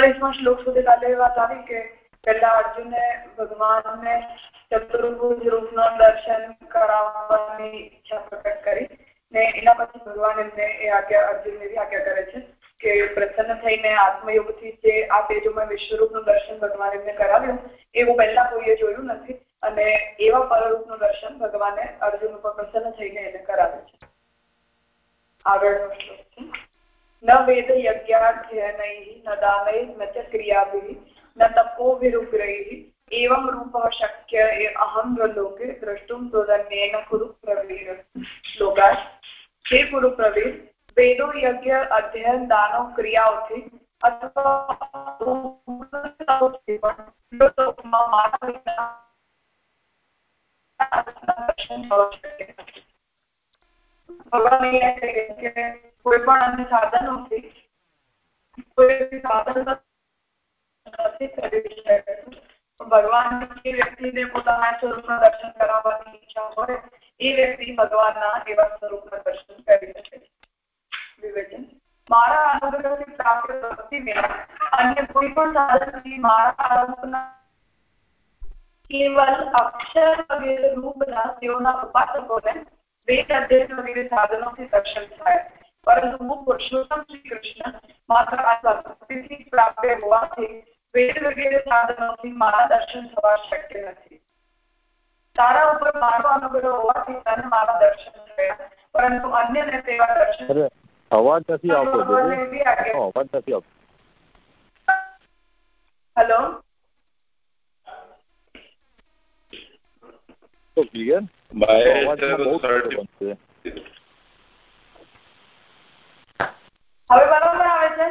સુડતાલીસમાં શ્લોક સુધી કાલે વાત આવી કે પહેલા અર્જુને ભગવાનને ચતુર્ભુજ રૂપનો દર્શન કરાવવાની ઈચ્છા પ્રકટ કરી ને એના પછી ભગવાન એમને એ આજ્ઞા અર્જુનને એવી આજ્ઞા કરે છે કે પ્રસન્ન થઈને આત્મયોગથી જે આ તેજોમય વિશ્વરૂપનું દર્શન ભગવાન એમને કરાવ્યું એવું પહેલા કોઈએ જોયું નથી અને એવા પરરૂપનું દર્શન ભગવાને અર્જુન ઉપર પ્રસન્ન થઈને એને કરાવ્યું છે. આગળનો શ્લોક છે. ન વેદ યજ્ઞાધ્યયનૈ ન દાનૈ ન ચ ક્રિયાભિ ન તપોભિરુગ્રૈ એવમ રૂપ શક્ય એ અહમ લોકે દ્રષ્ટુમ તોદન્યેન કુરુ પ્રવીર શ્લોકાશ હે કુરુ પ્રવીર વેદો યજ્ઞ અધ્યયન દાનો ક્રિયાઓથી કોઈ પણ અન્ય સાધનોથી કોઈ સાધન નથી કરી ભગવાન જે વ્યક્તિને પોતાના સ્વરૂપના દર્શન કરાવવાની ઈચ્છા હોય એ વ્યક્તિ ભગવાનના એવા સ્વરૂપના દર્શન કરી શકે છે વિવેચન મારા અનુગ્રહથી પ્રાપ્ત ભક્તિ વિના અન્ય કોઈ પણ સાધનથી મારા આરોપના કેવલ અક્ષર વગેરે રૂપના તેઓના ઉપાસકોને વેદ અધ્યયન વગેરે સાધનોથી દર્શન થાય પરંતુ હું પુરુષોત્તમ શ્રી કૃષ્ણ માત્ર આ ભક્તિથી પ્રાપ્ત હોવાથી વેદ વગેરે સાધનોથી મારા દર્શન થવા શક્ય નથી તારા ઉપર મારો અનુગ્રહ હોવાથી તને મારા દર્શન થયા પરંતુ અન્યને તેવા દર્શન અવાજ નથી આવતો અવાજ નથી આવતો હેલો તો ક્લિયર હવે બરાબર આવે છે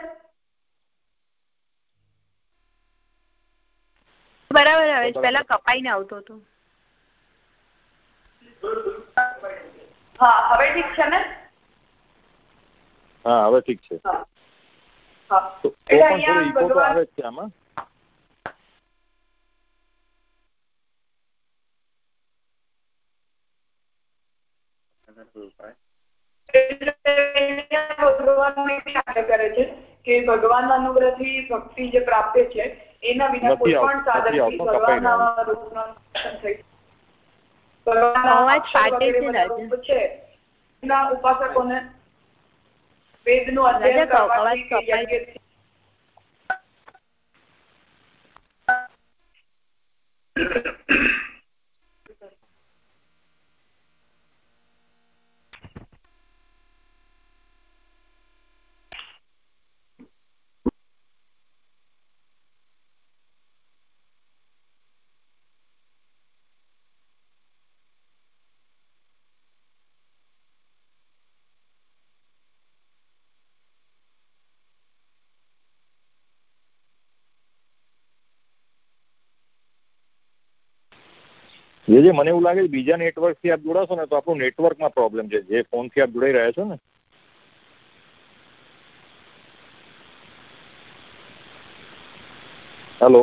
બરાબર આવે છે પેલા કપાઈને આવતો હતો હા હવે ઠીક છે ને હા હવે ઠીક છે તો પણ થોડો ઈકો તો આવે જ છે આમાં કરે છે કે ભગવાનના અનુગ્રહથી ભક્તિ જે પ્રાપ્ત છે એના વિના કોઈ પણ સાધનથી ભગવાનના રૂપના થઈ ભગવાનના છે એના ઉપાસકોને વેદનું અધ્યયન કરવાથી જે જે મને એવું લાગે છે, બીજા નેટવર્કથી આપ જોડાશો ને તો આપણું નેટવર્કમાં પ્રોબ્લેમ છે. જે ફોનથી આપ જોડાઈ રહ્યા છો ને? હેલો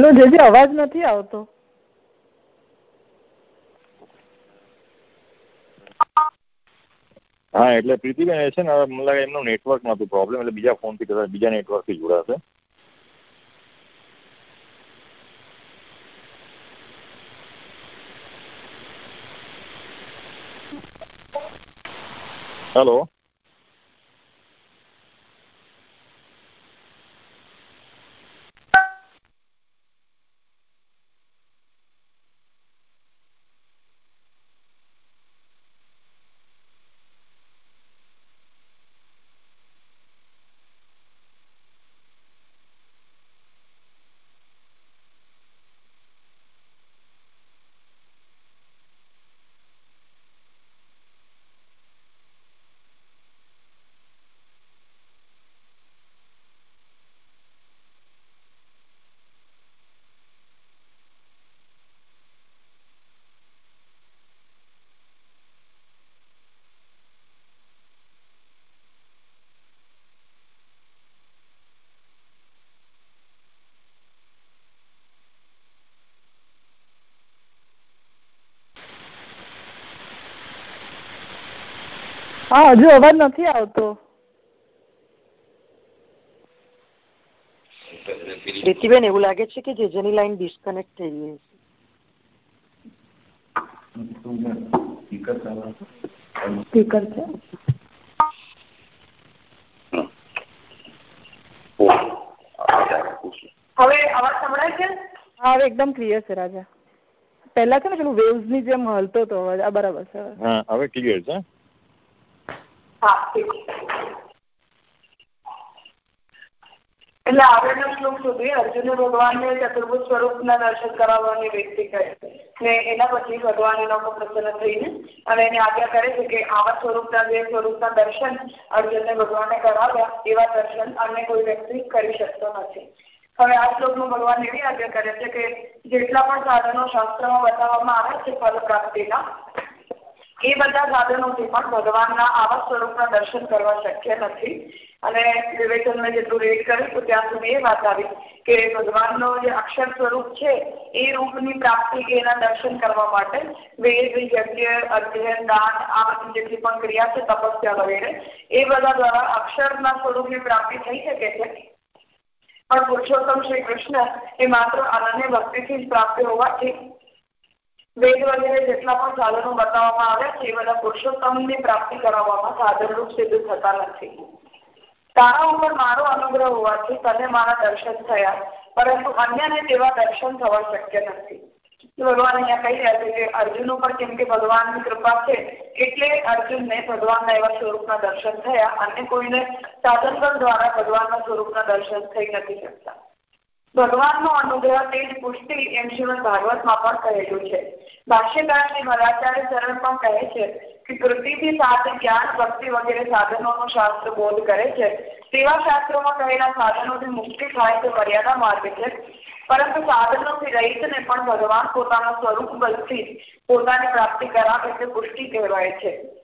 હેલો જે અવાજ નથી આવતો. હા, એટલે પ્રીતિબેન છે ને મને લાગે એમનું નેટવર્ક નતું પ્રોબ્લેમ એટલે બીજા ફોનથી કદાચ બીજા નેટવર્કથી જોડાશે. હેલો હા હજુ અવાજ નથી આવતો. પ્રીતિબેન એવું લાગે છે કે જેજેની લાઈન ડિસ્કનેક્ટ થઈ ગઈ સ્પીકર છે? હવે અવાજ સંભળાય છે? હા હવે એકદમ ક્લિયર છે રાજા. પહેલા છે ને પેલું વેવ્સની જેમ હલતો હતો અવાજ આ બરાબર છે. હવે. હા હવે ક્લિયર છે હા. છે. એટલે આગળનો શ્લોક સુધી અર્જુને ભગવાનને ચતુર્ભુજ સ્વરૂપના દર્શન કરાવવાની વ્યક્તિ કરે ને એના પછી ભગવાન એના ઉપર પ્રસન્ન થઈને અને એને આજ્ઞા કરે છે કે આવા સ્વરૂપના જે સ્વરૂપના દર્શન અર્જુનને ભગવાને કરાવ્યા એવા દર્શન અન્ય કોઈ વ્યક્તિ કરી શકતો નથી. હવે આ શ્લોકમાં ભગવાન એવી આજ્ઞા કરે છે કે જેટલા પણ સાધનો શાસ્ત્રમાં બતાવવામાં આવે છે ફલ પ્રાપ્તિના એ બધા સાધનોથી પણ ભગવાનના આવા સ્વરૂપના દર્શન કરવા શક્ય નથી. અને વિવેચનને જેટલું રેડ કર્યું તો ત્યાં સુધી એ વાત આવી કે ભગવાનનો જે અક્ષર સ્વરૂપ છે, એ રૂપની પ્રાપ્તિ કે એના દર્શન કરવા માટે વેદ, યજ્ઞ, અધ્યયન, દાન આ જેટલી પણ ક્રિયા છે, તપસ્યા વગેરે, એ બધા દ્વારા અક્ષરના સ્વરૂપની પ્રાપ્તિ થઈ શકે છે. પણ પુરુષોત્તમ શ્રી કૃષ્ણ એ માત્ર અનન્ય ભક્તિથી જ પ્રાપ્ત હોવાથી વેદ વગેરે જેટલા પણ સાધનો બતાવવામાં આવ્યા છે એ બધા પુરુષોત્તમની પ્રાપ્તિ કરાવવામાં સાધનરૂપ સિદ્ધ થતા નથી તારા ઉપર મારો અનુગ્રહ હોવાથી તને મારા દર્શન થયા પરંતુ અન્યને તેવા દર્શન થવા શક્ય નથી ભગવાન અહીંયા કહી રહ્યા છે કે અર્જુન ઉપર કેમ કે ભગવાનની કૃપા છે એટલે અર્જુનને ભગવાનના એવા સ્વરૂપના દર્શન થયા અને કોઈને સાધનબળ દ્વારા ભગવાનના સ્વરૂપના દર્શન થઈ નથી શકતા ભગવાનનો અનુગ્રહ તે જ પુષ્ટિ એમ શ્રીમદ ભાગવતમાં પણ કહેલું છે. ભાષ્યકાર શ્રી મરાચાર્ય શરણ પણ કહે છે કે કૃતિથી સાથે જ્ઞાન, ભક્તિ વગેરે સાધનોનો શાસ્ત્ર બોધ કરે છે. તેવા શાસ્ત્રોમાં કહેલા સાધનોથી મુક્તિ થાય તે મર્યાદા માર્ગ છે. પરંતુ સાધનોથી રહિતને પણ ભગવાન પોતાના સ્વરૂપ બલથી પોતાની પ્રાપ્તિ કરાવે તે પુષ્ટિ કહેવાય છે.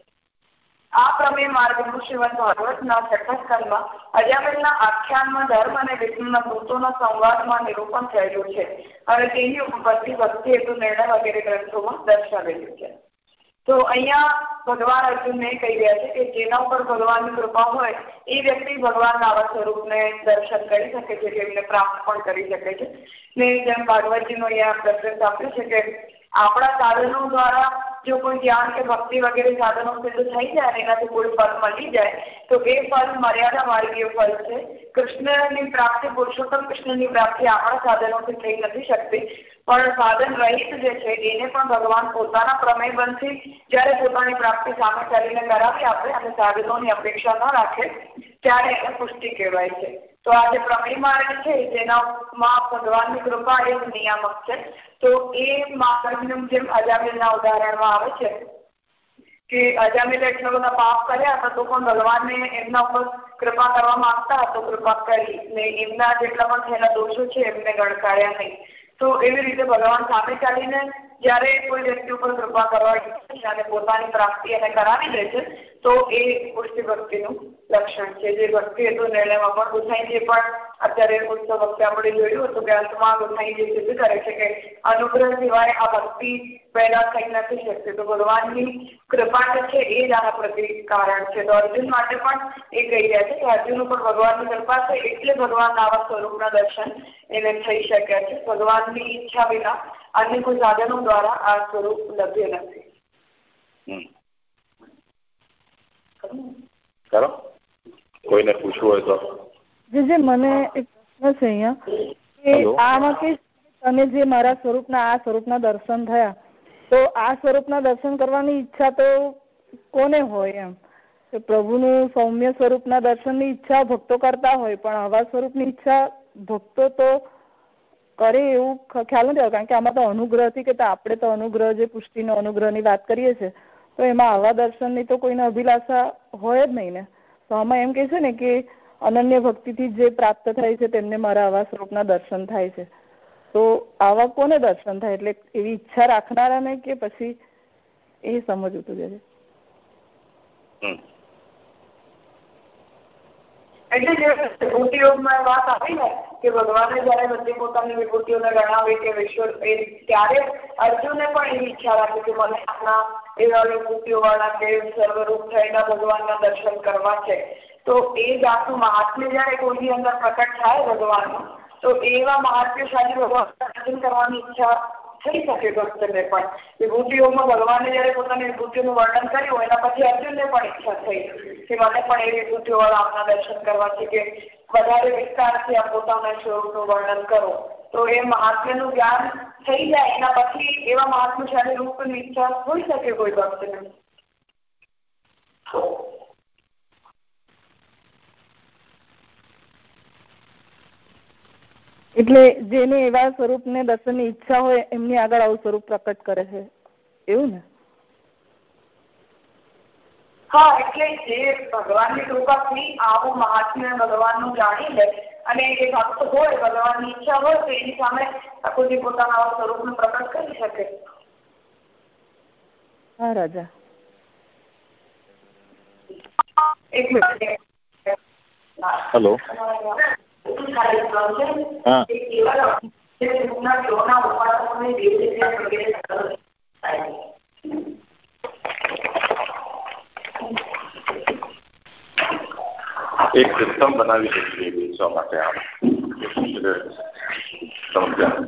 આ પ્રમેય માર્ગનું શ્રીમદ ભાગવતના છઠ્ઠા સ્કંદમાં અજામેલના આખ્યાનમાં ધર્મ અને વિષ્ણુના ભૂતોના સંવાદમાં નિરૂપણ થયેલું છે અને તેની ઉપરથી ભક્તિ હેતુ નિર્ણય વગેરે ગ્રંથોમાં દર્શાવેલું છે. તો અહીંયા ભગવાન અર્જુનને કહી રહ્યા છે કે જેના ઉપર ભગવાનની કૃપા હોય, એ વ્યક્તિ ભગવાનના આવા સ્વરૂપને દર્શન કરી શકે છે એમને પ્રાપ્ત પણ કરી શકે છે. ને જેમ ભાગવતજીનો અહીંયા પ્રસંગ આપ્યો છે કે આપણા સાધનો દ્વારા જો કોઈ જ્ઞાન કે ભક્તિ વગેરે સાધનો સિદ્ધ થઈ જાય અને એનાથી કોઈ ફળ મળી જાય, તો એ ફળ મર્યાદા માર્ગીય ફળ છે. કૃષ્ણની પ્રાપ્તિ પુરુષોત્તમ કૃષ્ણની પ્રાપ્તિ આપણા સાધનોથી થઈ નથી શકતી. પણ સાધન રહિત જે છે, એને પણ ભગવાન પોતાના પ્રમેય બનથી જ્યારે પોતાની પ્રાપ્તિ સામે કરીને કરાવી આપે અને સાધનોની અપેક્ષા ન રાખે, ત્યારે એને પુષ્ટિ કહેવાય છે. તો આ જે પ્રમેય માર્ગ છે જેનામાં ભગવાનની કૃપા એ નિયામક છે. તો એ માર્ગનું જેમ અજામિલના ઉદાહરણમાં આવે છે કે અજામિલે એટલા બધા પાપ કર્યા તો પણ ભગવાનને એમના ઉપર કૃપા કરવા માંગતા તો કૃપા કરી ને એમના જેટલા પણ થયેલા દોષો છે, એમને ગણકાર્યા નહીં. તો એવી રીતે ભગવાન સામે ચાલીને જ્યારે કોઈ વ્યક્તિ ઉપર કૃપા કરવા ઈચ્છે પોતાની પ્રાપ્તિ એને કરાવી દે છે તો એ પુષ્ટિ ભક્તિનું લક્ષણ છે. જે ભક્તિ હતું નિર્ણયમાં પણ ગુસાઈજી પણ અત્યારે ઉત્સવ વખતે આપણે જોયું હતું કે અંતમાં ગુસાઈજી સિદ્ધ કરે છે કે અનુગ્રહ સિવાય આ ભક્તિ પેદા થઈ નથી શકતી તો ભગવાનની કૃપા જે છે, એ જ આના પ્રતિ કારણ છે. તો અર્જુન માટે પણ એ કહી રહ્યા છે કે અર્જુન ઉપર ભગવાનની કૃપા છે, એટલે ભગવાન આવા સ્વરૂપના દર્શન એને થઈ શક્યા છે. ભગવાનની ઈચ્છા વિના અન્ય કોઈ સાધનો દ્વારા આ સ્વરૂપ લભ્ય નથી. કરો કોઈને પૂછવું હોય તો. જે જે મને એક પ્રશ્ન છે અહીંયા. કે. આમાં કે તમે જે મારા સ્વરૂપના આ સ્વરૂપના દર્શન થયા તો આ સ્વરૂપના દર્શન કરવાની ઈચ્છા તો કોને હોય એમ? કે પ્રભુનું સૌમ્ય સ્વરૂપના દર્શનની ઈચ્છા ભક્તો કરતા હોય પણ આવા સ્વરૂપની ઈચ્છા ભક્તો તો કરે એવું ખ્યાલ નથી કારણ કે આમાં તો અનુગ્રહથી કે તો આપણે તો અનુગ્રહ જે પુષ્ટિનો અનુગ્રહની વાત કરીએ છીએ તો એમાં આવા દર્શનની તો કોઈને અભિલાષા હોય જ નહીં ને. તો આમાં એમ કે છે ને કે અનન્ય ભક્તિથી જે પ્રાપ્ત થાય છે તેમને મારા આવા સ્વરૂપના દર્શન થાય છે. તો આવા કોને દર્શન થાય? એટલે એવી ઈચ્છા રાખનારાને કે પછી એ સમજવું તું જયારે હમ. એટલે જે વિભૂતિઓમાં વાત આવી ને કે ભગવાને જયારે બધી પોતાની વિભૂતિઓને ગણાવી કે વિશ્વ એ ત્યારે અર્જુને પણ એવી ઈચ્છા રાખી કે મને આપણા એવા વિભૂતિઓ વાળા કે સર્વરૂપ થયેલા ભગવાનના દર્શન કરવા છે. તો એ જાતનું મહાત્મ્ય જયારે કોઈની અંદર પ્રકટ થાય ભગવાનનું, તો એવા મહાત્મ્યશાળી ભગવાન દર્શન કરવાની ઈચ્છા થઈ શકે ભક્તને પણ. વિભૂતિઓમાં ભગવાને જયારે પોતાની વિભૂતિઓનું વર્ણન કર્યું, એના પછી અર્જુનને પણ ઈચ્છા થઈ કે મને પણ એ વિભૂતિઓ દર્શન કરવા છે કે વધારે વિસ્તારથી આ પોતાના સ્વરૂપનું વર્ણન કરો. તો એ મહાત્મ્યનું જ્ઞાન થઈ જાય એના પછી એવા મહાત્મ્યશાળી રૂપની ઈચ્છા હોઈ શકે કોઈ ભક્તને. એટલે જેને એવા સ્વરૂપને દર્શનની ઈચ્છા હોય એમની આગળ આવું સ્વરૂપ પ્રકટ કરે છે. એવું ને? હા એટલે જે ભગવાનની કૃપાથી આવું મહાત્મ્ય ભગવાનનું જાણી લે અને એ ભક્ત હોય ભગવાનની ઈચ્છા હોય તો એની સામે ઠાકોરજી પોતાના સ્વરૂપ સ્વરૂપનું પ્રકટ કરી શકે. હા રાજા. હેલો. હા. એક સિસ્ટમ બનાવી શકીએ વેચવા માટે સમજ્યા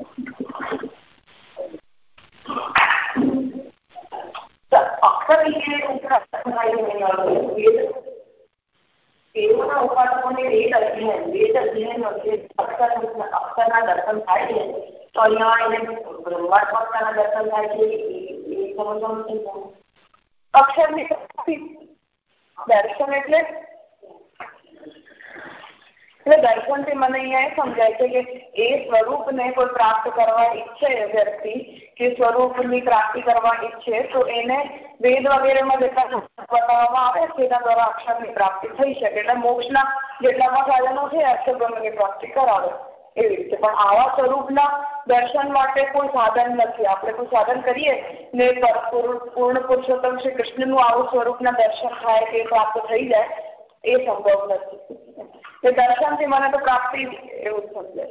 અક્ષરના દર્શન થાય છે? તો અહીંયા એને બ્રહ્માત્મકતાના દર્શન થાય છે એ સમજવાનું અક્ષરની દર્શન એટલે એટલે દર્શનથી મને અહીંયા એ સમજાય છે કે એ સ્વરૂપને કોઈ પ્રાપ્ત કરવા ઈચ્છે વ્યક્તિ કે સ્વરૂપની પ્રાપ્તિ કરવા ઈચ્છે તો એને વેદ વગેરેમાં જેટલા બતાવવામાં આવે તેના દ્વારા અક્ષરની પ્રાપ્તિ થઈ શકે એટલે મોક્ષના જેટલામાં સાધનો છે અક્ષરબ્રહ્મની પ્રાપ્તિ કરાવે એવી રીતે પણ આવા સ્વરૂપના દર્શન માટે કોઈ સાધન નથી આપણે કોઈ સાધન કરીએ ને પૂર્ણ પુરુષોત્તમ શ્રી કૃષ્ણનું આવું સ્વરૂપના દર્શન થાય કે પ્રાપ્ત થઈ જાય એ સંભવ નથી. કે દર્શનથી મને તો પ્રાપ્તિ એવું સમજાય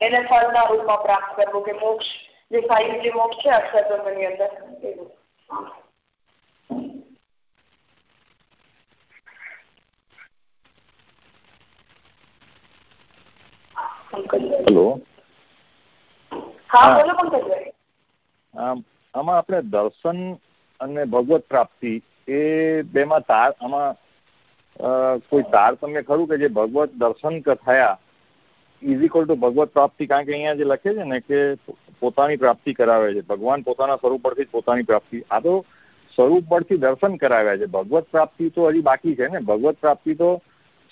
એને ફળના રૂપમાં પ્રાપ્ત કરવું કે મોક્ષ જે સાહિત્ય જે મોક્ષ છે અક્ષરબ્રહ્મની અંદર. એવું. હેલો. હા બોલો પંકજભાઈ આમાં આપણે દર્શન અને ભગવત પ્રાપ્તિ એ બેમાં તાર આમાં કોઈ તારતમ્ય ખરું કે જે ભગવત દર્શન થયા ઇઝ ઇક્વલ ટુ ભગવત પ્રાપ્તિ? કારણ કે અહીંયા જે લખે છે ને કે પોતાની પ્રાપ્તિ કરાવે છે. ભગવાન પોતાના સ્વરૂપ પરથી પોતાની પ્રાપ્તિ. આ તો સ્વરૂપ પરથી દર્શન કરાવ્યા છે. ભગવત પ્રાપ્તિ તો હજી બાકી છે ને. ભગવત પ્રાપ્તિ તો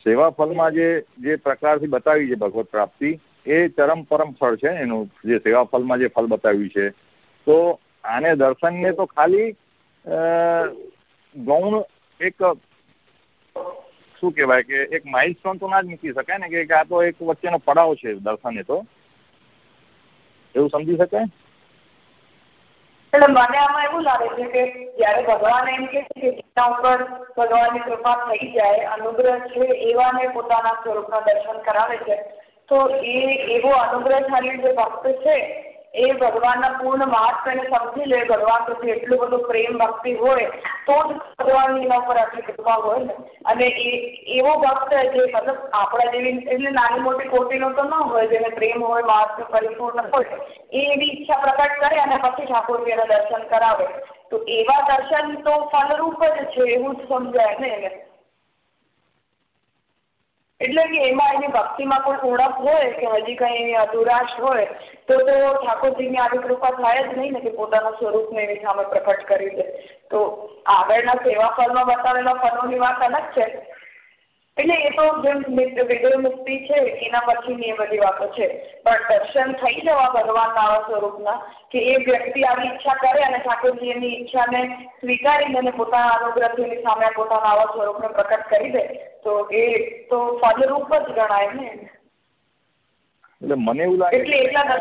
સેવા ફળમાં જે જે પ્રકારથી બતાવી છે ભગવત પ્રાપ્તિ, એ ચરમ પરમ ફળ છે એનું જે સેવા ફળમાં જે ફળ બતાવ્યું છે. તો આને દર્શનને તો ખાલી ગૌણ એક શું કહેવાય કે એક માઇલસ્ટોન તો ના જ મૂકી શકાય ને કે આ તો એક વચ્ચેનો પડાવ છે દર્શન તો. એવું સમજી શકાય? એટલે મને આમાં એવું લાગે છે કે જયારે ભગવાન એમ કે ગીતા ઉપર ભગવાનની કૃપા થઈ જાય, અનુગ્રહ છે એવાને પોતાના સ્વરૂપના દર્શન કરાવે છે, તો એ એવો અનુગ્રહશાળી જે ભક્ત છે એ ભગવાનના પૂર્ણ મહાત્મ્યને સમજી લે, ભગવાન પ્રત્યે એટલું બધું પ્રેમ ભક્તિ હોય, તો જ ભગવાનની એના ઉપર આટલી કૃપા હોય ને. અને એ, એવો ભક્ત જે મતલબ આપણા જેવી, એટલે નાની મોટી કોટીનો તો ન હોય, જેને પ્રેમ હોય મહાત્મ્ય પરિપૂર્ણ હોય, એ એવી ઈચ્છા પ્રકટ કરે અને પછી ઠાકોરજી દર્શન કરાવે. તો એવા દર્શન તો ફલરૂપ જ છે, એવું જ સમજાય ને એને. એટલે કે એમાં એની ભક્તિમાં કોઈ ઉણપ હોય કે હજી કઈ એની અધુરાશ હોય, તો તો ઠાકોરજીની આવી કૃપા થાય જ નહીં ને કે પોતાના સ્વરૂપને એની સામે પ્રકટ કરી દે. તો આગળના સેવા ફળમાં બતાવેલા ફળોની વાત અલગ છે. એટલે એ તો જેમ વિદય મુક્તિ છે એના પછીની એ બધી વાતો છે. પણ દર્શન થઈ જવા ભગવાનના આવા સ્વરૂપના કે એ વ્યક્તિ આવી ઈચ્છા કરે અને ઠાકોરજી એની ઈચ્છાને સ્વીકારીને અને પોતાના અનુગ્રહથી એની સામે પોતાના આવા સ્વરૂપને પ્રકટ કરી દે તો એ તો ફલરૂપ જ ગણાય ને. એટલે મને એવું લાગે એટલે એટલા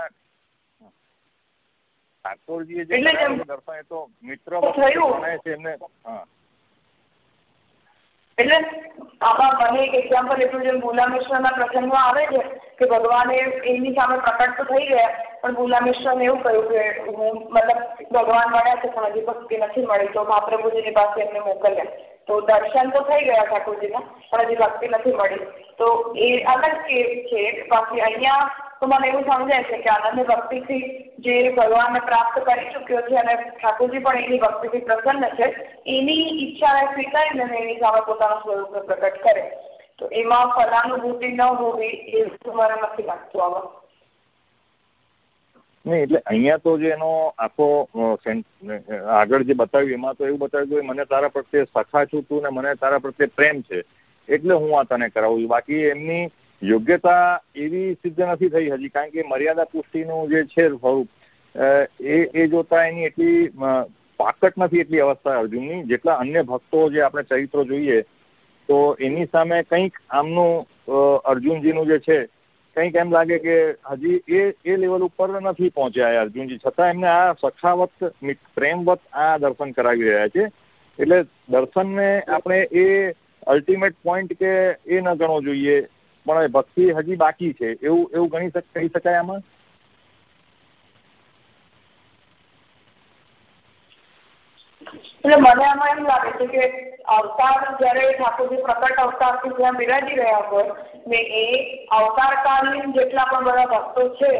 ઠાકોરજીએ જે દર્શન એ તો મિત્ર ગણાય છે એમને હા. એટલે આમાં મને એક એક્ઝામ્પલ એટલું જેમ ભૂલા મિશ્રના પ્રસંગમાં આવે છે કે ભગવાને એની સામે પ્રકટ તો થઈ ગયા, પણ ભૂલા મિશ્રને એવું કહ્યું કે હું મતલબ ભગવાન મળ્યા છે, પણ હજી ભક્તિ નથી મળી, તો મહાપ્રભુજીની પાસે એમને મોકલ્યા. તો દર્શન તો થઈ ગયા ઠાકોરજીના, પણ હજી ભક્તિ નથી મળી. તો એ અલગ કેસ છે, બાકી અહીંયા તો મને એવું સમજાય છે કે આનંદ ભક્તિથી જે ભગવાનને પ્રાપ્ત કરી ચૂક્યો છે અને ઠાકોરજી પણ એની ભક્તિથી પ્રસન્ન છે, એની ઈચ્છાને સ્વીકારીને એની સામે પોતાના સ્વરૂપને પ્રગટ કરે. તો એમાં ફલાનુભૂતિ ન હોવી એ મને નથી લાગતું આમાં નહીં, એટલે અહીંયા તો જે એનો આખો આગળ જે બતાવ્યું, એમાં તો એવું બતાવ્યું કે મને તારા પ્રત્યે સખા છું ને મને તારા પ્રત્યે પ્રેમ છે. એટલે હું આ તને કરાવું બાકી એમની યોગ્યતા એવી સિદ્ધ નથી થઈ હજી, કારણ કે મર્યાદા પુષ્ટિનું જે છે સ્વરૂપ એ એ જોતા એની એટલી પાકટ નથી એટલી અવસ્થા અર્જુનની. જેટલા અન્ય ભક્તો જે આપણે ચરિત્રો જોઈએ, તો એની સામે કંઈક આમનું અર્જુનજીનું જે છે, કંઈક એમ લાગે કે હજી એ એ લેવલ ઉપર નથી પહોંચ્યા અર્જુનજી. છતાં એમને આ સખાવત પ્રેમવત આ દર્શન કરાવી રહ્યા છે. એટલે દર્શનને આપણે એ અલ્ટિમેટ પોઈન્ટ કે એ ન ગણવો જોઈએ. પણ ભક્તિ હજી બાકી છે. એવું એવું ગણી કહી શકાય આમાં? એટલે મને આમાં એમ લાગે છે કે અવતાર જયારે ઠાકોરજી પ્રકટ અવતારથી જ્યાં બિરાજી રહ્યા હોય, ને એ અવતાર કાલીન જેટલા પણ બધા ભક્તો છે,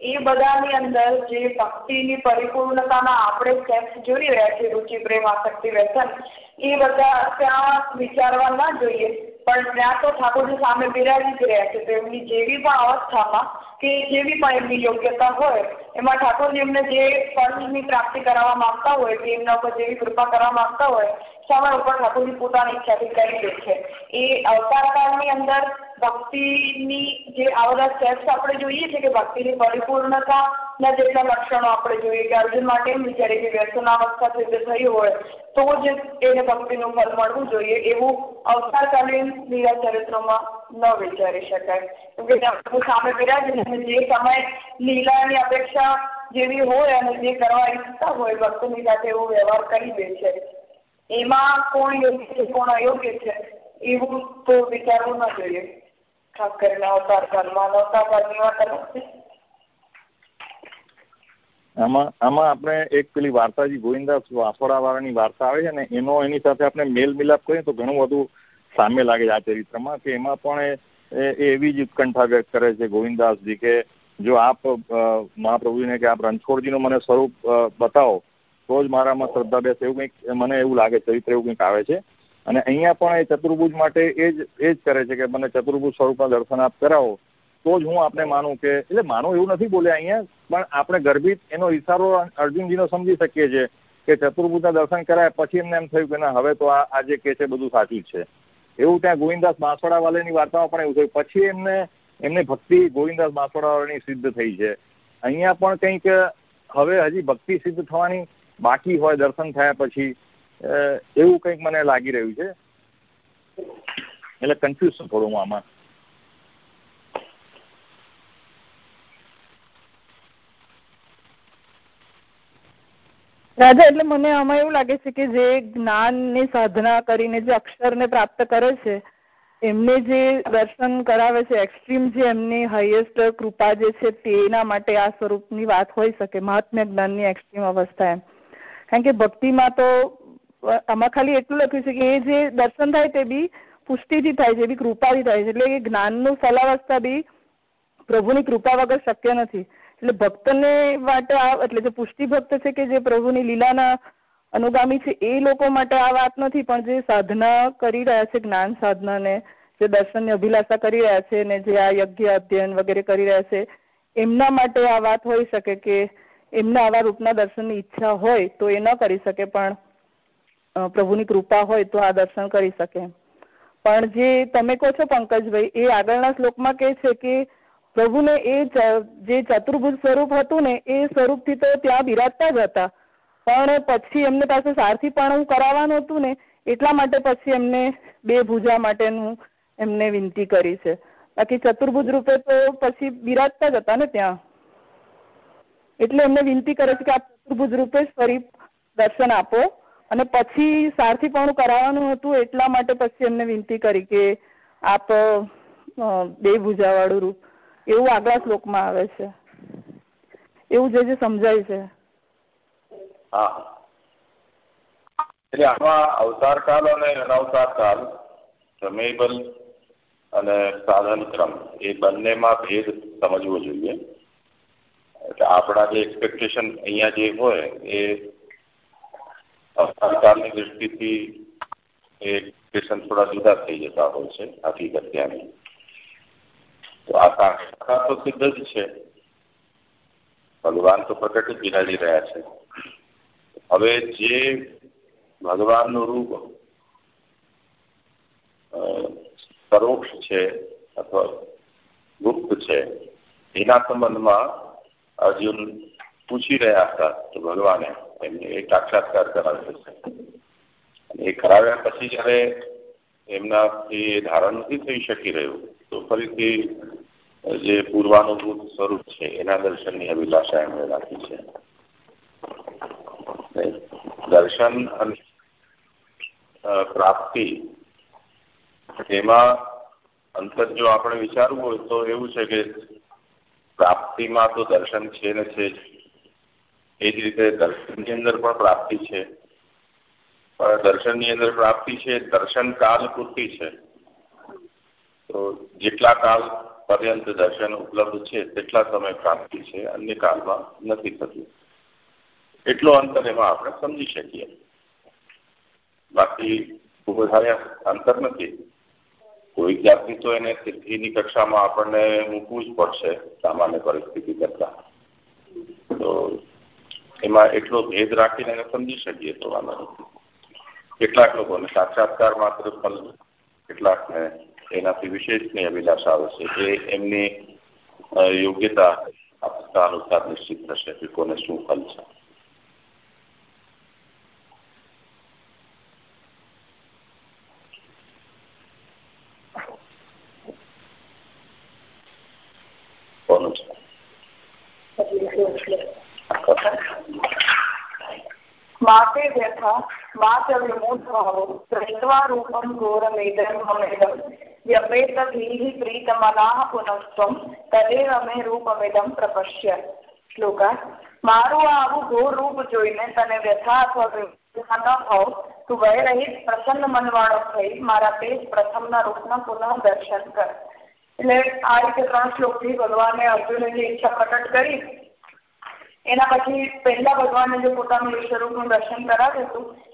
એ બધાની અંદર જે ભક્તિની પરિપૂર્ણતાના આપણે સ્ટેપ્સ જોઈ રહ્યા છીએ, રુચિ, પ્રેમ, આસક્તિ, વ્યસન, એ બધા ત્યાં વિચારવા ના જોઈએ. પણ ત્યાં તો ઠાકોરજી સામે બિરાજી જ રહ્યા છે. તો એમની જેવી પણ અવસ્થામાં કે જેવી પણ એમની યોગ્યતા હોય, એમાં ઠાકોરજી એમને જે ફળની પ્રાપ્તિ કરાવવા માંગતા હોય કે એમના ઉપર જેવી કૃપા કરવા માંગતા હોય, સમય ઉપર ઠાકોરજી પોતાની ઈચ્છાથી કરી દે છે. એ અવતાર કાળની અંદર ભક્તિની જે આ બધા સ્ટેપ્સ આપણે જોઈએ છે કે ભક્તિની પરિપૂર્ણતા જેટલા લક્ષણો આપણે જોઈએ કે અર્જુન માટે એમ વિચારીએ કે વ્યસનાવસ્થા સિદ્ધ થઈ હોય, તો જ એને ભક્તિનું ફળ મળવું જોઈએ એવું અવતારકાલીન લીલા ચરિત્રોમાં ન વિચારી શકાય. કેમકે સામે બિરાજીને જે સમય લીલાની અપેક્ષા જેવી હોય અને જે કરવા ઈચ્છતા હોય, ભક્તોની સાથે એવો વ્યવહાર કરી દે છે. એમાં કોણ યોગ્ય છે, કોણ અયોગ્ય છે, એવું તો વિચારવું ન જોઈએ. ખાસ કરીને અવતાર કાલમાં અવતાર કાલની વાત અલગ આમાં આમાં આપણે એક પેલી વાર્તાજી ગોવિંદાસ વાસોડા વાળાની વાર્તા આવે છે ને, એનો, એની સાથે આપણે મેલ મિલાપ કરીએ તો ઘણું બધું સામે લાગે છે આ ચરિત્રમાં કે એમાં પણ એ એવી જ ઉત્કંઠા વ્યક્ત કરે છે ગોવિંદાસજી કે જો આપ મહાપ્રભુજીને કે આપ રણછોડજીનું મને સ્વરૂપ બતાવો, તો જ મારામાં શ્રદ્ધા બેસે એવું કંઈક મને એવું લાગે, ચરિત્ર એવું કંઈક આવે છે. અને અહીંયા પણ એ ચતુર્ભુજ માટે એ જ એ જ કરે છે કે મને ચતુર્ભુજ સ્વરૂપના દર્શન આપ કરાવો તો જ હું આપણે માનું કે, એટલે માનું એવું નથી બોલ્યા અહીંયા, પણ આપણે ગર્ભિત એનો ઈશારો અર્જુનજીનો સમજી શકીએ છીએ કે ચતુર્ભુજના દર્શન કરાય પછી એમને એમ થયું કે ના, હવે તો આ જે કે છે બધું સાચું જ છે. એવું ત્યાં ગોવિંદાસ બાંસવાડા વાલેની વાર્તામાં પણ એવું થયું. પછી એમને, એમની ભક્તિ ગોવિંદાસ બાંસવાડાવાળાની સિદ્ધ થઈ છે. અહીંયા પણ કંઈક, હવે હજી ભક્તિ સિદ્ધ થવાની બાકી હોય દર્શન થયા પછી એવું કંઈક મને લાગી રહ્યું છે. એટલે કન્ફ્યુઝ છું થોડું હું આમાં રાજા એટલે મને આમાં એવું લાગે છે કે જે જ્ઞાનની સાધના કરીને જે અક્ષરને પ્રાપ્ત કરે છે, એમને જે દર્શન કરાવે છે એક્સ્ટ્રીમ જે એમની હાઈએસ્ટ કૃપા જે છે, તેના માટે આ સ્વરૂપની વાત હોઈ શકે, મહાત્મ્ય જ્ઞાનની એક્સ્ટ્રીમ અવસ્થા એમ. કારણ કે ભક્તિમાં તો, આમાં ખાલી એટલું લખ્યું છે કે એ જે દર્શન થાય તે બી પુષ્ટિથી થાય છે બી કૃપાથી થાય છે, એટલે એ જ્ઞાનનું ફલાવસ્થા બી પ્રભુની કૃપા વગર શક્ય નથી. એટલે ભક્તને માટે આ, એટલે જે પુષ્ટિ ભક્ત છે કે જે પ્રભુની લીલાના અનુગામી છે, એ લોકો માટે આ વાત નથી, પણ જે સાધના કરી રહ્યા છે, જ્ઞાન સાધનાને, જે દર્શનની અભિલાષા કરી રહ્યા છે ને જે આ યજ્ઞ અધ્યયન વગેરે કરી રહ્યા છે, એમના માટે આ વાત હોઈ શકે કે એમને આવા રૂપના દર્શનની ઈચ્છા હોય તો એ ન કરી શકે, પણ પ્રભુની કૃપા હોય તો આ દર્શન કરી શકે. પણ જે તમે કહો છો, પંકજભાઈ, એ આગળના શ્લોકમાં કે છે કે પ્રભુને એ જે ચતુર્ભુજ સ્વરૂપ હતું ને, એ સ્વરૂપથી તો ત્યાં બિરાજતા જ હતા. પણ પછી એમને પાસે સારથી પણ કરાવવાનું હતું ને, એટલા માટે પછી એમને બે ભૂજા માટેનું એમને વિનંતી કરી છે. બાકી ચતુર્ભુજ રૂપે તો પછી બિરાજતા જ હતા ને ત્યાં. એટલે એમને વિનંતી કરે છે કે આપ ચતુર્ભુજ રૂપે ફરી દર્શન આપો. અને પછી સારથીપણું કરાવવાનું હતું, એટલા માટે પછી એમને વિનંતી કરી કે આપ બે ભુજાવાળું રૂપ એવું આગલા શ્લોકમાં આવે છે. એવું જે જે સમજાય છે. હા. એટલે આમાં અવતાર કાલ અને અનવતાર કાલ સમયબલ અને સાધન ક્રમ, એ બંનેમાં ભેદ સમજવો જોઈએ. એટલે આપણા જે એક્સપેક્ટેશન અહીંયા જે હોય, એ અવતારકાળની દૃષ્ટિથી એ એક્સપેક્ટેશન થોડા જુદા થઈ જતા હોય છે હકીકત ત્યાંની તો આ સાક્ષાત્કાર તો સિદ્ધ જ છે. ભગવાન તો પ્રગટ જ બિરાજી રહ્યા છે. હવે જે ભગવાનનું રૂપ પરોક્ષ છે અથવા ગુપ્ત છે, એના સંબંધમાં અર્જુન પૂછી રહ્યા હતા તો ભગવાને એમને એ સાક્ષાત્કાર કરાવ્યો છે. અને એ કરાવ્યા પછી જયારે એમનાથી ધારણ નથી થઈ શકી રહ્યું, તો ફરીથી જે પૂર્વાનુભૂત સ્વરૂપ છે, એના દર્શનની અભિલાષા એમણે રાખી છે. દર્શન અને પ્રાપ્તિ એમાં અંતર જો આપણે વિચારવું હોય તો એવું છે કે પ્રાપ્તિમાં તો દર્શન છે ને છે જ. એ જ રીતે દર્શનની અંદર પણ પ્રાપ્તિ છે. પણ દર્શનની અંદર પ્રાપ્તિ છે, દર્શન કાલ પૂરતી છે. તો જેટલા કાલ પર્યંત દર્શન ઉપલબ્ધ છે, તેટલા સમય પ્રાપ્તિ છે, અન્ય કાળમાં નથી થતું. એટલો અંતર એમાં આપણે સમજી શકીએ. બાકી ખૂબ વધારે અંતર નથી. કોઈ જાતની તો એને સિદ્ધિની કક્ષામાં આપણને મૂકવું જ પડશે સામાન્ય પરિસ્થિતિ કરતા. તો એમાં એટલો ભેદ રાખીને એને સમજી શકીએ તો વાંધો નથી. કેટલાક લોકોને સાક્ષાત્કાર માત્ર ફલ કેટલાકને એનાથી વિશેષની અભિલાષા આવશે એ એમની યોગ્યતા આપતા અનુસાર નિશ્ચિત થશે કે કોને શું ફલ છે. કોનું છે? માતે વ્યથા માત વિમૂઢભાવો દૃષ્ટ્વા રૂપમ ઘોરમેદમ મમેદમ વ્યપેતભીઃ પ્રીતમનાઃ પુનસ્ત્વમ તદેવ મે રૂપમેદમ પ્રપશ્ય શ્લોકા મારું આવું ઘોર રૂપ જોઈને તને વ્યથા અથવા ન થાવ તું ભય રહિત પ્રસન્ન મનવાળો થઈ મારા તે જ પ્રથમના રૂપના પુનઃ દર્શન કર એટલે આ રીતે ત્રણ શ્લોકથી ભગવાને અર્જુને જે ઈચ્છા પ્રકટ કરી એના પછી પહેલા ભગવાને જે પોતાનું સ્વરૂપનું દર્શન કરાવ્યું હતું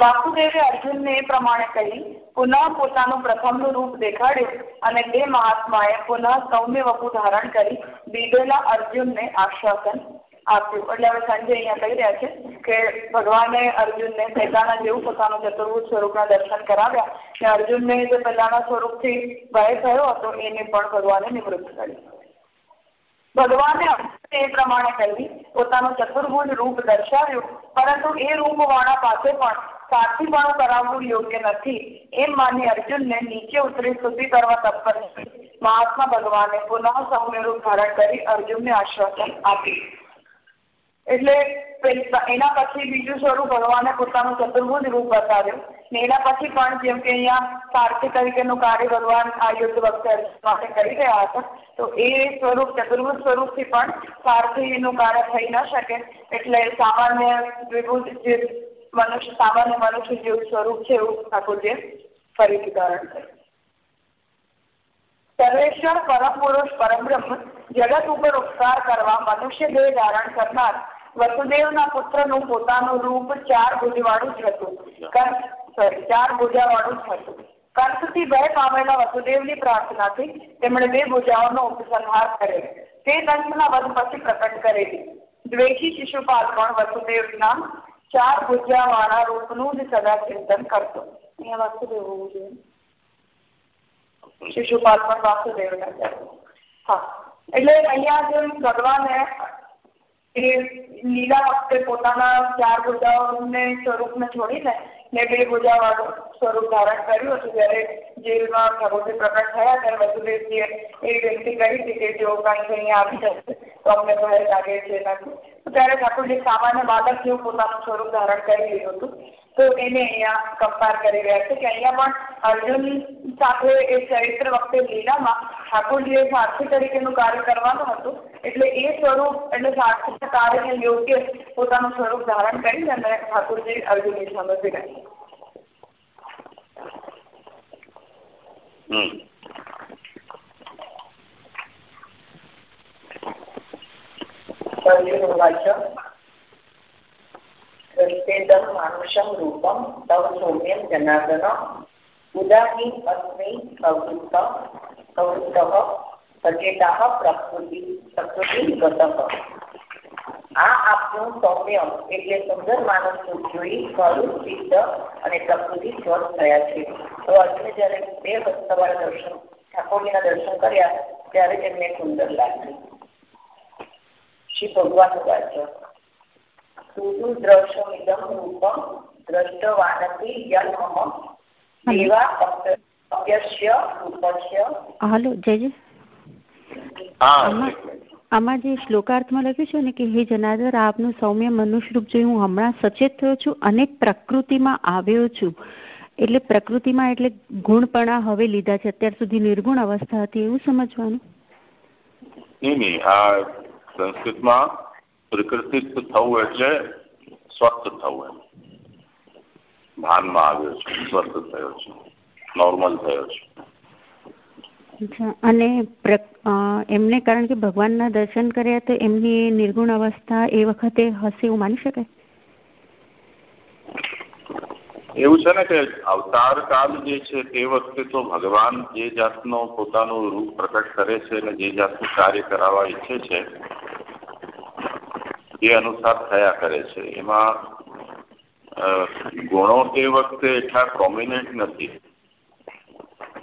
વાસુદેવે અર્જુનને એ પ્રમાણે કહી પુનઃ પોતાનું પ્રથમનું રૂપ દેખાડ્યું અને તે મહાત્માએ પુનઃ સૌમ્ય વપુ ધારણ કરી બીજેલા અર્જુનને આશ્વાસન આપ્યું. એટલે હવે સંજય અહીંયા કહી રહ્યા છે કે ભગવાને અર્જુનને પહેલાના જેવું પોતાનું ચતુર્ભુજ સ્વરૂપના દર્શન કરાવ્યા ને જે પહેલાના સ્વરૂપથી ભય થયો હતો, એને પણ ભગવાને નિવૃત્ત કરી ભગવાને એ પ્રમાણે કહી પોતાનું ચતુર્ભુજ રૂપ દર્શાવ્યું, પરંતુ એ રૂપ વાળા પાસે પણ સાક્ષીપણું કરાવવું યોગ્ય નથી. એમ માની અર્જુનને નીચે ઉતરી સ્તુતિ કરવા તત્પર મહાત્મા ભગવાને પુનઃ સૌમ્ય ધારણ કરી અર્જુનને આશ્વાસન આપ્યું. એટલે એના પછી બીજું સ્વરૂપ ભગવાને પોતાનું ચતુર્ભુજ રૂપ બતાવ્યું. ને એના પછી પણ જેમ કે અહીંયા સારથી તરીકેનું કાર્ય ભગવાન આ યુદ્ધ વખતે માટે કરી રહ્યા હતા, તો એ સ્વરૂપ ચતુર્ભુજ સ્વરૂપથી પણ સારથીનું કાર્ય થઈ ન શકે. એટલે સામાન્ય દ્વિભુજ મનુષ્ય સામાન્ય મનુષ્ય જેવું સ્વરૂપ છે એવું ઠાકોરજીએ ફરીથી ધારણ સર્વેશ્વર પરમ પુરુષ પરબ્રહ્મ જગત ઉપર ઉપકાર કરવા મનુષ્ય દેહ ધારણ કરનાર વસુદેવના પુત્રનું પોતાનું રૂપ ચાર ભુજવાળું જ હતું. સોરી ચાર ભુજાવાળું જ હતું. કંસથી ભય પામેલા વસુદેવની પ્રાર્થનાથી તેમણે બે ભુજાઓનો ઉપસંહાર કરેલો તે કંસના વધ પછી પ્રકટ કરેલી. દ્વેષી શિશુપાલ પણ વસુદેવના ચાર ભુજાવાળા રૂપનું જ સદા ચિંતન કરતો. અહીંયા વાસુદેવ હોવું જોઈએ. શિશુપાલ પણ વાસુદેવ હા. એટલે અહીંયા જે ભગવાને એ લીલા વખતે પોતાના ચાર ભુજાઓને સ્વરૂપને છોડીને ને બે ભુજા વાળું સ્વરૂપ ધારણ કર્યું હતું. જ્યારે જેલમાં ઠાકોરજી પ્રકટ થયા, ત્યારે વસુદેવજીએ એ વિનંતી કરી હતી કે જો કારણ કે અહીંયા આવી જશે તો અમને ભય લાગે છે ત્યારે ઠાકોરજી સામાન્ય બાળક જેવું પોતાનું સ્વરૂપ ધારણ કરી લીધું હતું. તો એને અહીંયા કમ્પેર કરી રહ્યા છે કે અહીંયા પણ અર્જુન સાથે એ ચરિત્ર વખતે લીલામાં ઠાકોરજીએ સારથી તરીકેનું કાર્ય કરવાનું હતું. એટલે એ સ્વરૂપ એટલે સાક્ષાત કાર્ય યોગ્ય પોતાનું સ્વરૂપ ધારણ કરી અને ઠાકોરજી અર્જુનની સામે ભેગાય રૂપમ તવ સૌમ્યમ જનાર્દન. ઉદાહી અસ્મિ પ્રવૃત્ત પ્રવૃત્ત સચેતા પ્રકૃતિ પ્રકૃતિગત આ આપનું સૌમ્ય એટલે સુંદર માનવ જોઈ સ્વરૂપ સિદ્ધ અને પ્રકૃતિ સ્વસ્થ થયા છે. તો અર્જુને જયારે બે સવારે દર્શન ઠાકોરજીના દર્શન કર્યા ત્યારે તેમને સુંદર લાગ્યું શ્રી ભગવાન વાચ્ય સુદુ દ્રશ્યમિદમ રૂપમ દ્રષ્ટવાનથી યન્મમ દેવા અપ્યસ્ય રૂપસ્ય. હાલો જયજી આમાં જે શ્લોકાર્થમાં લખ્યું છે ને કે હે જનાર્દન આપનું સૌમ્ય મનુષ્ય રૂપ જોઈ હું હમણાં સચેત થયો છું અને પ્રકૃતિમાં આવ્યો છું. એટલે પ્રકૃતિમાં એટલે ગુણપણા હવે લીધા છે. અત્યાર સુધી નિર્ગુણ અવસ્થા હતી એવું સમજવાનું? નહીં નહીં આ સંસ્કૃતમાં પ્રકૃતિસ્થ થવું એટલે સ્વસ્થ થવું એમ. ભાનમાં આવ્યો છે સ્વસ્થ થયો છે નોર્મલ થયો છે. અને એમને કારણ કે ભગવાનના દર્શન કર્યા તો એમની નિર્ગુણ અવસ્થા એ વખતે હશે એવું માની શકાય? એવું છે ને કે અવતાર કાળ જે છે તે વખતે તો ભગવાન જે જાતનો પોતાનું રૂપ પ્રકટ કરે છે અને જે જાતનું કાર્ય કરાવવા ઈચ્છે છે, એ અનુસાર થયા કરે છે. એમાં ગુણો તે વખતે એટલા પ્રોમિનન્ટ નથી.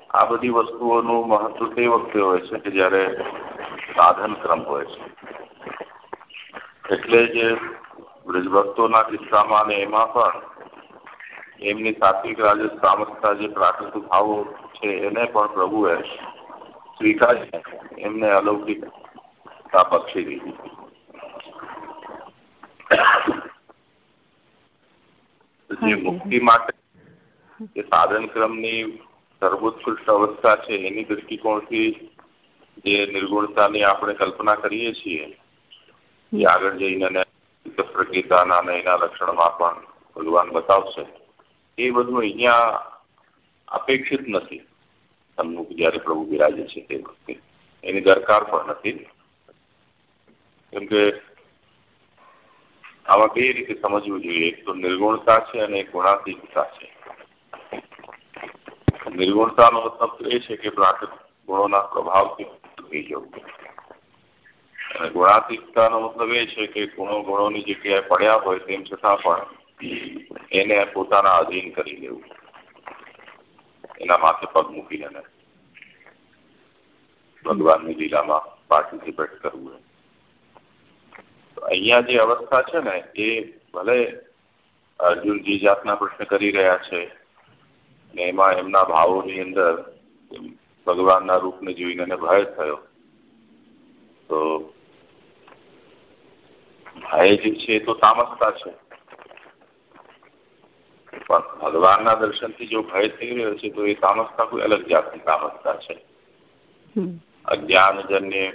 આ બધી વસ્તુઓનું મહત્વ તે વખતે હોય છે કે જ્યારે સાધન ક્રમ હોય છે. એટલે જે બ્રજભક્તોના કિસ્સામાં અને એમાં પણ એમની સાત્વિક રાજસ તામસતા જે પ્રાકૃતિક ભાવો છે એને પણ પ્રભુએ સ્વીકારી એમને અલૌકિકતા બક્ષી દીધી. જે મુક્તિ માટે જે સાધન ક્રમની સર્વોત્કૃષ્ટ અવસ્થા છે એની દૃષ્ટિકોણથી જે નિર્ગુણતાની આપણે કલ્પના કરીએ છીએ, એ આગળ જઈને પ્રકૃતાના અને એના લક્ષણમાં પણ ભગવાન બતાવશે. એ બધું અહીંયા અપેક્ષિત નથી. સન્મુખ જયારે પ્રભુ બિરાજે છે તે વખતે. એની દરકાર પણ નથી. કેમ આમાં બે રીતે સમજવું જોઈએ. એક તો નિર્ગુણતા છે અને ગુણાતીતતા છે. નિર્ગુણતાનો મતલબ એ છે કે પ્રાકૃતિક ગુણોના પ્રભાવથી થઈ જવું. અને ગુણાતીતતાનો મતલબ એ છે કે ગુણો ગુણોની જગ્યાએ પડ્યા હોય તેમ છતાં પણ એને પોતાના અધીન કરી લેવું. એના માથે પગ મૂકીને ભગવાનની લીલામાં પાર્ટિસિપેટ કરવું અહીંયા જે અવસ્થા છે ને, એ ભલે અર્જુન જે જાતના પ્રશ્ન કરી રહ્યા છે એમાં એમના ભાવોની અંદર ભગવાનના રૂપને જોઈને એને ભય થયો. તો ભય જે છે એ તો તામસતા છે. પણ ભગવાનના દર્શનથી જો ભય થઈ રહ્યો છે તો એ તામસતા કોઈ અલગ જાતની તામસતા છે. અજ્ઞાનજન્ય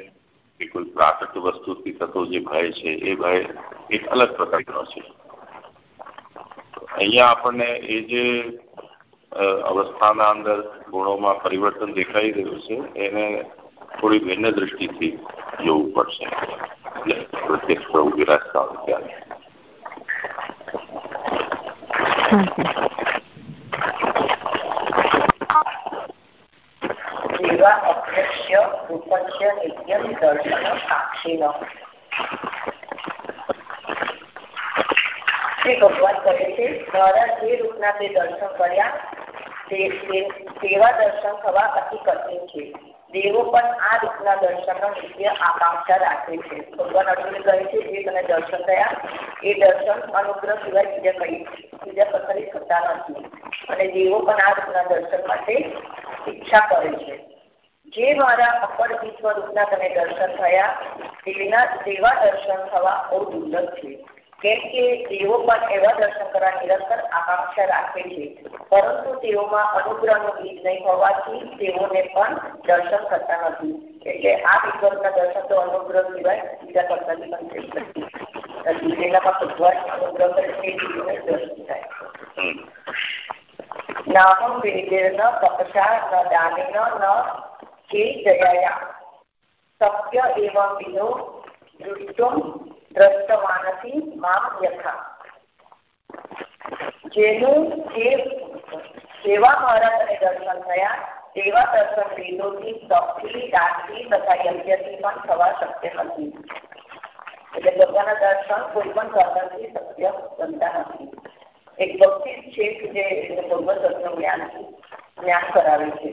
કે કોઈ પ્રાકૃત વસ્તુથી થતો જે ભય છે એ ભય એક અલગ પ્રકારનો છે. અહીંયા આપણને એ જે અવસ્થાના અંદર ગુણોમાં પરિવર્તન દેખાઈ રહ્યું છે. એને થોડી ભિન્ન દ્રષ્ટિથી જોવું પડશે. પ્રત્યક્ષ પ્રભુ બિરાજતા હોય જેવા અપ્રશ્ય રૂપસ્ય નિત્યમ દર્શન સાક્ષીનો શ્રી ભગવાન કહે છે, મારા જે રૂપના તે દર્શન કર્યા તેવા દર્શન થવા અતિ કઠિન છે. દેવો પણ આ રીતના દર્શનનો નિત્ય આકાંક્ષા રાખે છે. ભગવાન અર્જુન કહે છે, જે તને દર્શન થયા, એ દર્શન અનુગ્રહ સિવાય બીજા કઈ બીજા કથરી થતા નથી. અને દેવો પણ આ રીતના દર્શન માટે ઈચ્છા કરે છે. જે મારા અપર વિશ્વ રૂપના તને દર્શન થયા, તેના તેવા દર્શન થવા બહુ દુર્લભ છે. કેમ કે તેઓ પણ એવા દર્શન કરવા નિરંતર આકાંક્ષા રાખે છે. પરંતુ તેઓમાં અનુગ્રહનું બીજ નહીં હોવાથી તેઓને પણ દર્શન કરતા નથી. એટલે આ વિકલ્પના દર્શન તો અનુગ્રહ સિવાય બીજા કરતાથી પણ થઈ શકે. તેનામાં ભગવાન અનુગ્રહ કરે તે જીવોને દર્શન થાય. નાહમ વેદેન તપસા ન દાનેન ન કે જયાયા. સત્ય એવં વિનો દૃષ્ટુમ દ્રષ્ટવાનથી મામ યથા જેનું જે જેવા મારા તને દર્શન થયા તેવા દર્શન વેદોથી તપથી દાનથી તથા યજ્ઞથી પણ થવા શક્ય નથી એટલે ભગવાનના દર્શન કોઈ પણ સાધનથી શક્ય બનતા નથી એક ભક્તિ છે કે જે ભગવત તત્વનું જ્ઞાન જ્ઞાન કરાવે છે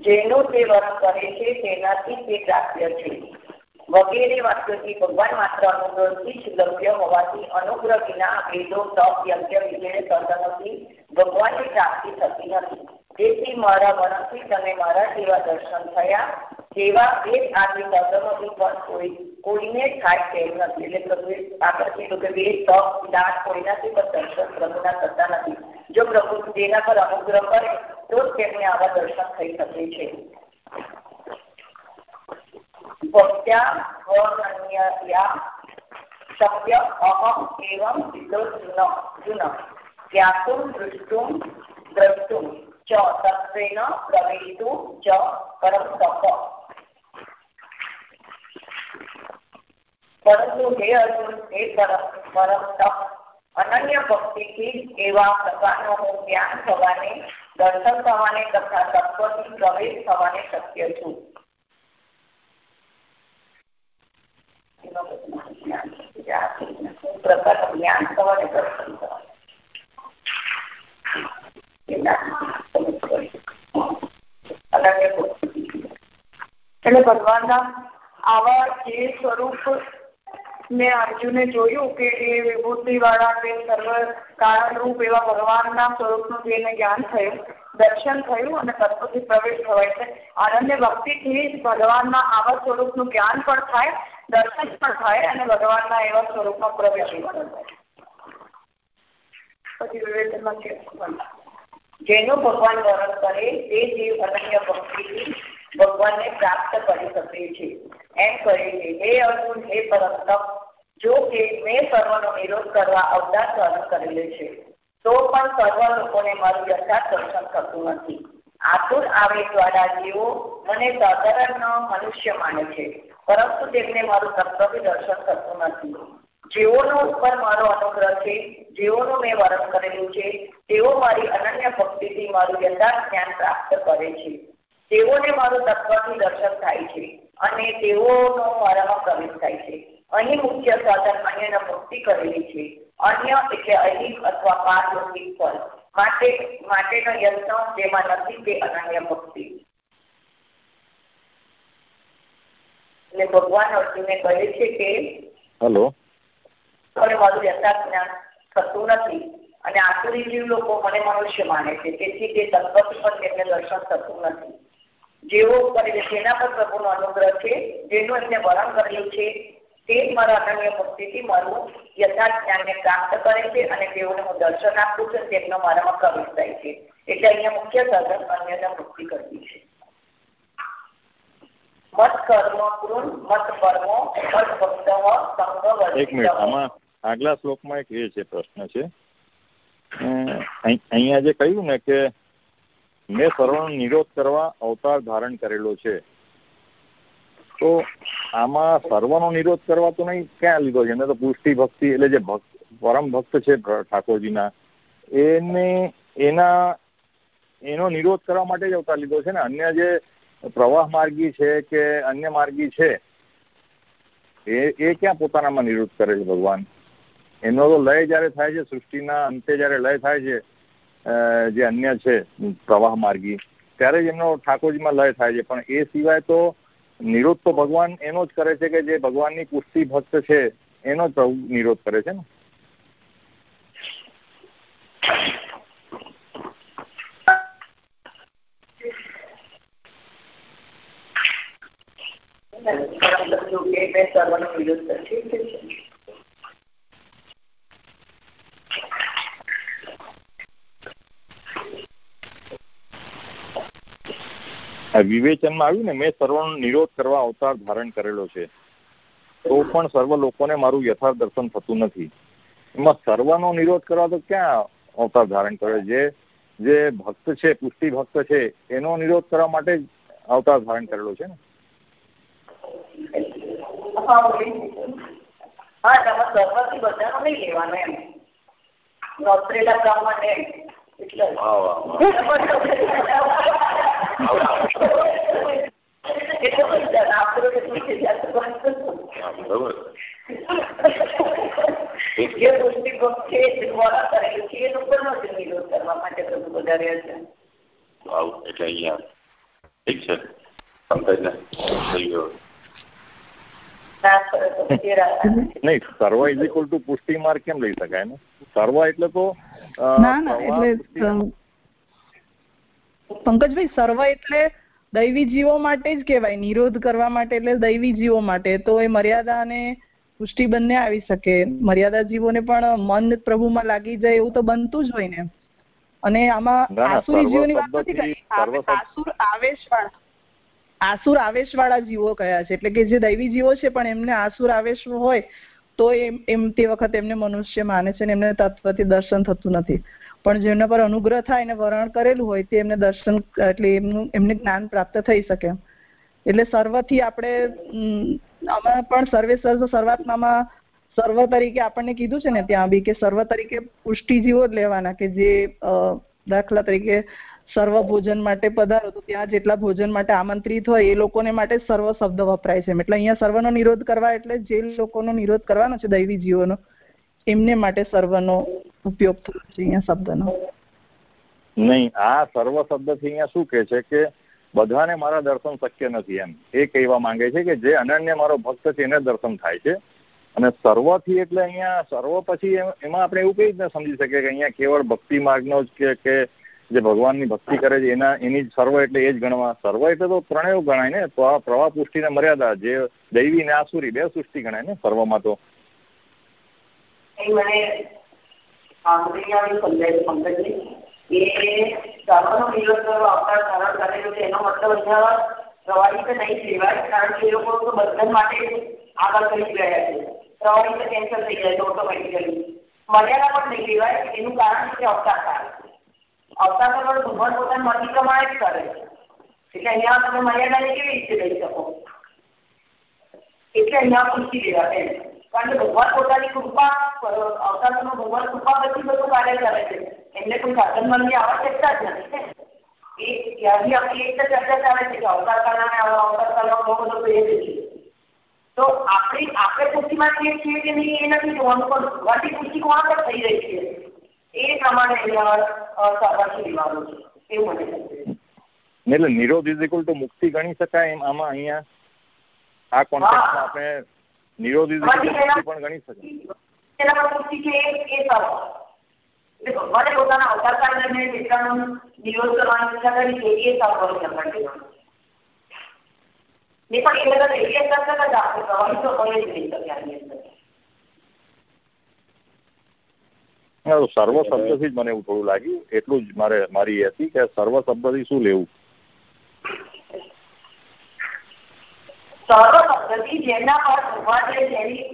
જેનું તે વર્ણ કરે છે તેનાથી તે પ્રાપ્ય છે વગેરે વાક્યોથી ભગવાન માત્ર અનુગ્રહથી જ લભ્ય હોવાથી અનુગ્રહ વિના વેદો તપ, યજ્ઞ વિજય નથી ભગવાનની પ્રાપ્તિ થતી નથી. તેથી મારા મનથી તમે મારા જેવા દર્શન થયા, જેવા વેદ આદિ સાધનોથી પણ કોઈ, કોઈને થાય તેમ નથી. એટલે પ્રભુ આગળ કીધું કે વેદ તપ, દાન કોઈનાથી પણ દર્શન પ્રભુના થતા નથી. જો પ્રભુ તેના પર અનુગ્રહ કરે, તો જ તેમને આવા દર્શન થઈ શકે છે. પરંતુ હે અર્જુન હે પરમ પરમ તપ અનન્ય ભક્તિથી એવા પ્રકારનો હું જ્ઞાન થવાને દર્શન થવાને તથા તત્વથી પ્રવેશ થવાને શક્ય છું પ્રકારનું જ્ઞાન થવાને દર્શન એટલે ભગવાનના આવા જે સ્વરૂપ ને અર્જુને જોયું કે એ વિભૂતિ વાળા કે સર્વ કારણ રૂપ એવા ભગવાનના સ્વરૂપનું જેને જ્ઞાન થયું, દર્શન થયું અને તત્વથી પ્રવેશ થવાય છે. અનન્ય ભક્તિથી જ ભગવાનના આવા સ્વરૂપનું જ્ઞાન પણ થાય દર્શન પણ થાય અને ભગવાનના એવા સ્વરૂપમાં પ્રવેશ પણ પછી વિવેચનમાં છે જેનું ભગવાન વર્ણન કરે તે જીવ અનન્ય ભક્તિથી ભગવાનને પ્રાપ્ત કરી શકે છે. એમ કહે છે હે અર્જુન, હે પરમ જો કે મેં સર્વનો વિરોધ કરવા અવતાર ધારણ કરેલો છે, તો પણ સર્વ લોકોને મારું યથાર્થ દર્શન થતું નથી. આતુર આવે દ્વારા જીવો મને સાધારણ મનુષ્ય માને છે. પરંતુ તેમને મારું તત્વ દર્શન થતું નથી. જેઓનો ઉપર મારો અનુગ્રહ છે, જેઓનું મેં વરણ કરેલું છે, તેઓ મારી અનન્ય ભક્તિથી મારું યથાર્થ જ્ઞાન પ્રાપ્ત કરે છે. તેઓને મારું તત્વથી દર્શન થાય છે અને તેઓનો મારામાં પ્રવેશ થાય છે. અહીં મુખ્ય સાધન અન્યને મુક્તિ કરેલી છે. અન્ય એટલે અહીં અથવા પારલૌકિક ફળ. માટે, માટેનો યત્ન જેમાં નથી તે અનન્ય ભક્તિ. એટલે ભગવાન અર્જુને કહે છે કે હેલો. મને મારું યથાર્થ જ્ઞાન થતું નથી અને આસુરી જીવ લોકો મને મનુષ્ય માને છે. તેથી તે તત્વથી પર તેમને દર્શન થતું નથી. ઉપર જેના પર પ્રભુનો અનુગ્રહ છે. જેનું એમને વરણ કરેલું છે તે જ મારા અનન્ય ભક્તિથી મારું યથાર્થ જ્ઞાનને પ્રાપ્ત કરે છે અને તેઓને હું દર્શન આપું છું તેમનો મારામાં પ્રવેશ થાય છે. એટલે અહીંયા મુખ્ય સાધન અન્યને મુક્તિ કરવી છે મત કર્મ કૃણ મત કર્મો મત ભક્ત સંઘ એક મિનિટ, આમાં આગલા શ્લોકમાં એક એ છે, પ્રશ્ન છે. અહીંયા જે કહ્યું ને કે મેં સર્વનો નિરોધ કરવા અવતાર ધારણ કરેલો છે. તો આમાં સર્વનો નિરોધ કરવા તો નહીં ક્યાં લીધો છે? એને તો પુષ્ટિ ભક્તિ એટલે જે ભક્ત, પરમ ભક્ત છે ઠાકોરજીના, એને, એના, એનો નિરોધ કરવા માટે જ અવતાર લીધો છે ને? અન્ય જે પ્રવાહ માર્ગી છે કે અન્ય માર્ગી છે? એ એ ક્યાં પોતાનામાં નિવૃત્ત કરે છે ભગવાન? એનો તો લય જયારે થાય છે, સૃષ્ટિના અંતે જયારે લય થાય છે જે અન્ય છે, પ્રવાહ માર્ગી, ત્યારે જ એમનો ઠાકોરજીમાં લય થાય છે. પણ એ સિવાય તો નિરોધ તો ભગવાન એનો જ કરે છે કે જે ભગવાનની પુષ્ટિ ભક્ત છે, એનો જ નિરોધ કરે છે ને? વિરોધ કરશે વિવેચનમાં આવ્યું ને, મેં સર્વનો નિરોધ કરવા અવતાર ધારણ કરેલો છે. તો પણ સર્વ લોકોને મારું યથાર્થ દર્શન થતું નથી. એમાં સર્વનો નિરોધ કરવા તો ક્યાં અવતાર ધારણ કરે? જે જે ભક્ત છે, પુષ્ટિ ભક્ત છે, એનો નિરોધ કરવા માટે અવતાર ધારણ કરેલો છે ને? હા તમે સર્વથી બધાનો નહીં લેવાનો એમ નોતરેલા પ્રમાણે એટલે જે પુષ્ટિભોગ છે. દ્વારા કરેલું છે એ લોકોનો જ વિરોધ કરવા માટે પ્રભુ વધારે છે એટલે ઠીક છે પંકજને થઈ ગયો. નહીં સર્વ ઇઝ ઇક્વલ ટુ પુષ્ટિ માર્ગ કેમ લઈ શકાય ને? સર્વ એટલે તો ના ના એટલે પંકજભાઈ સર્વ એટલે દૈવી જીવો માટે જ કહેવાય નિરોધ કરવા માટે એટલે દૈવી જીવો માટે. તો એ મર્યાદા અને પુષ્ટિ બંને આવી શકે. મર્યાદા જીવોને પણ મન પ્રભુમાં લાગી જાય એવું તો બનતું જ હોય ને. અને આમાં આસુરી જીવોની વાત નથી કરી. આસુર આવેશ વાળા આસુર આવેશ વાળા જીવો કયા છે? એટલે કે જે દૈવી જીવો છે, પણ એમને આસુર આવેશ હોય, તો એમ એમ તે વખત એમને મનુષ્ય માને છે ને એમને તત્વથી દર્શન થતું નથી. પણ જેમના પર અનુગ્રહ થાય એને વરણ કરેલું હોય, તે એમને દર્શન, એટલે એમનું, એમને જ્ઞાન પ્રાપ્ત થઈ શકે. એટલે સર્વથી આપણે અમે પણ સર્વે સર્વ સર્વાત્મામાં સર્વ તરીકે આપણને કીધું છે ને ત્યાં બી કે સર્વ તરીકે પુષ્ટિ જીવો જ લેવાના કે જે દાખલા તરીકે સર્વ ભોજન માટે પધારો તો ત્યાં જેટલા ભોજન માટે આમંત્રિત હોય એ લોકોને માટે સર્વ શબ્દ વપરાય છે. એટલે અહીંયા સર્વનો નિરોધ કરવા એટલે જે લોકોનો નિરોધ કરવાનો છે દૈવી જીવોનો, એમને માટે સર્વનો ઉપયોગ થયો છે અહીંયા શબ્દનો. નહીં, આ સર્વ શબ્દથી અહીંયા શું કે છે કે બધાને મારા દર્શન શક્ય નથી એમ. એ કહેવા માંગે છે કે જે અનન્ય મારો ભક્ત છે એને દર્શન થાય છે. અને સર્વથી એટલે અહીંયા સર્વ પછી એમાં આપણે એવું કઈ રીતના સમજી શકીએ કે અહીંયા કેવળ ભક્તિ માર્ગનો જ કે જે ભગવાનની ભક્તિ કરે છે, એના, એની સર્વ એટલે એ જ ગણવા. સર્વ એટલે તો ત્રણેય ગણાય ને આ પ્રવાહ પુષ્ટિને મર્યાદા, જે દૈવી ને આસુરી, બે સૃષ્ટિ ગણાય ને સર્વમાં તો. મર્યાદા પણ નહીં લેવાય એનું કારણ છે અવતાર કાળ અવતાર તો ભગવાન પોતાની મરજી પ્રમાણે જ કરે છે એટલે અહીંયા તમે મર્યાદાને કેવી રીતે લઈ શકો એટલે અહીંયા પૂછી લેવા એમ કારણ કે ભગવાન પોતાની કૃપા અવતારમાં ભગવાન કૃપા પછી બધું કાર્ય કરે છે એમને કોઈ સાધન મનની આવશ્યકતા જ નથી ને એ ત્યાંથી આપણી એક ચર્ચા ચાલે છે કે અવતાર કાળને અવતાર કાળનો બહુ બધો પ્રેમ છે તો આપણે આપણે ખુશીમાં છીએ છીએ કે નહીં એ નથી જોવાનું પણ ભગવાનની ખુશી કોણ પર થઈ રહી છે એ પ્રમાણે લેવાનું છે. એવું મને એટલે નિરોધ ઇઝ ઇક્વલ ટુ મુક્તિ ગણી શકાય એમ આમાં અહીંયા આ કોન્ટેક્ટમાં આપણે નિરોધ ઇઝ ઇક્વલ પણ ગણી શકાય. પર મુક્તિ છે એ ભગવાને પોતાના અવતાર કાળ દરમિયાન જેટલાનો નિરોધ કરવાની ઈચ્છા કરી છે એ કરવા દેવાનું ને પણ એ બધા એવી અંદર જ આપણે પ્રવાહી તો હોય જ નહીં શકે આની અંદર. સર્વ શબ્દથી જ મને એવું થોડું લાગ્યું. એટલું જ મારે મારી એ હતી કે સર્વ શબ્દથી શું લેવું? સર્વ શબ્દથી જેના પર ભગવાને જેની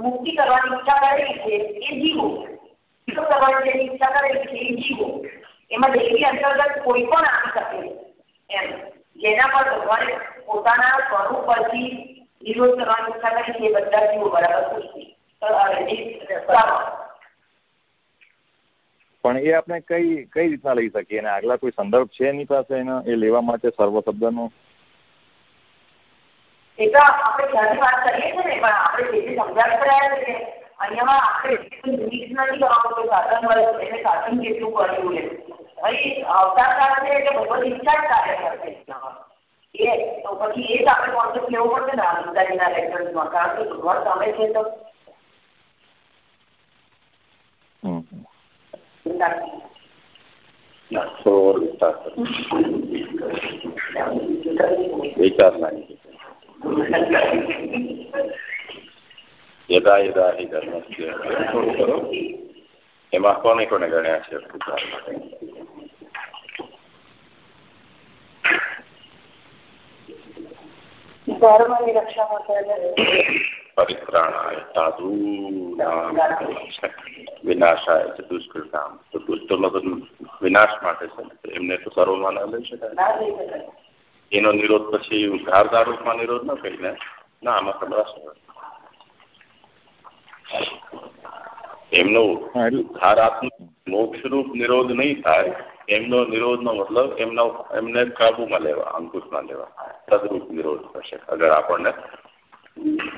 મુક્તિ કરવાની ઈચ્છા કરેલી છે એ જીવો. મુક્ત કરવાની જેની ઈચ્છા કરેલી છે એ જીવો. એમાં દેવી અંતર્ગત કોઈ પણ આવી શકે. એમ. જેના પર ભગવાને પોતાના સ્વરૂપ પરથી વિરોધ કરવાની ઈચ્છા કરી છે એ બધા જીવો બરાબર ખુશી પણ એ આપણે કઈ કઈ રીતના લઈ શકીએ? અને આગલા કોઈ સંદર્ભ છે એની પાસે એના, એ લેવા માટે સર્વ શબ્દનો? એ તો આપણે ક્યાંથી વાત કરીએ છીએ ને, પણ આપણે જે જે સમજાવી રહ્યા છે અહીંયા આપણે સાધન મળે એને સાધન કેટલું કર્યું એમ અહીં અવતાર કાળ છે એટલે ભગવત ઈચ્છા એ પછી એ જ આપણે કોન્સેપ્ટ લેવો પડશે ને આનંદાજીના લેક્ચર્સમાં કારણ કે ભગવાન તમે છે તો થોડો વિસ્તાર વિચાર નહીં યદા યદા હિ ધર્મસ્ય એમાં કોને કોને ગણ્યા છે ધર્મની રક્ષા માટે પરિત્રાણાય સાધૂનામ વિનાશાય છે દુષ્કૃતામ. તો દુષ્ટનો તો વિનાશ માટે છે. એમને તો સર્વમાં ના લઈ શકાય. એનો નિરોધ પછી ઉદ્ધારદાર રૂપમાં નિરોધ ન કહીને ના આમાં સમરાશ એમનો ઉદ્ધારાત્મક મોક્ષરૂપ નિરોધ નહીં થાય. એમનો નિરોધનો મતલબ એમનો એમને કાબુમાં લેવા અંકુશમાં લેવા. તદરૂપ નિરોધ થશે. અગર આપણને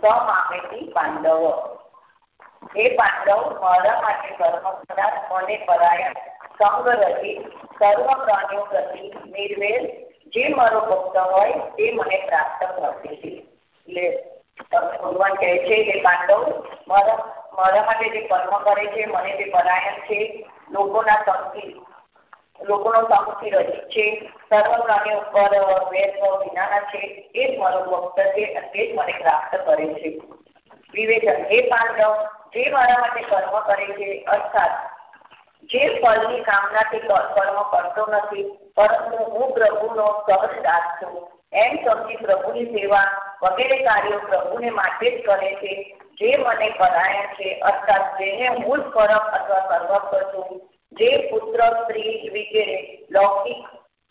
સર્વભૂતેષુ યહ પાંડવ મારા માટે કર્મ કદાચ મને પરાયણ? સંગ રહિત સર્વ પ્રાણીઓ પ્રતિ નિર્વેર જે મારો ભક્ત હોય તે મને પ્રાપ્ત કરશે. એટલે ભગવાન કહે છે કે પાંડવ, મારા મારા માટે જે કર્મ કરે છે, મને તે પરાયણ છે, લોકોના સંગથી લોકોનો સંગથી રહિત છે. સર્વ પ્રાણી ઉપર વેર વિનાના છે. એ જ મારો ભક્ત છે અને તે જ મને પ્રાપ્ત કરે છે. વિવેચન, હે પાંડવ, જે મારા માટે કર્મ કરે છે, અર્થાત, જે ફળની કામનાથી કર્મ કરતો નથી, પરંતુ હું પ્રભુનો સહજ દાસ છું. એમ સમજી પ્રભુની સેવા વગેરે કાર્યો પ્રભુને માટે જ કરે છે. જે મને પરાયણ છે, અર્થાત, જેને હું જ પરમ અથવા સર્વસ્વ છું. જે પુત્ર સ્ત્રી વગેરે લૌકિક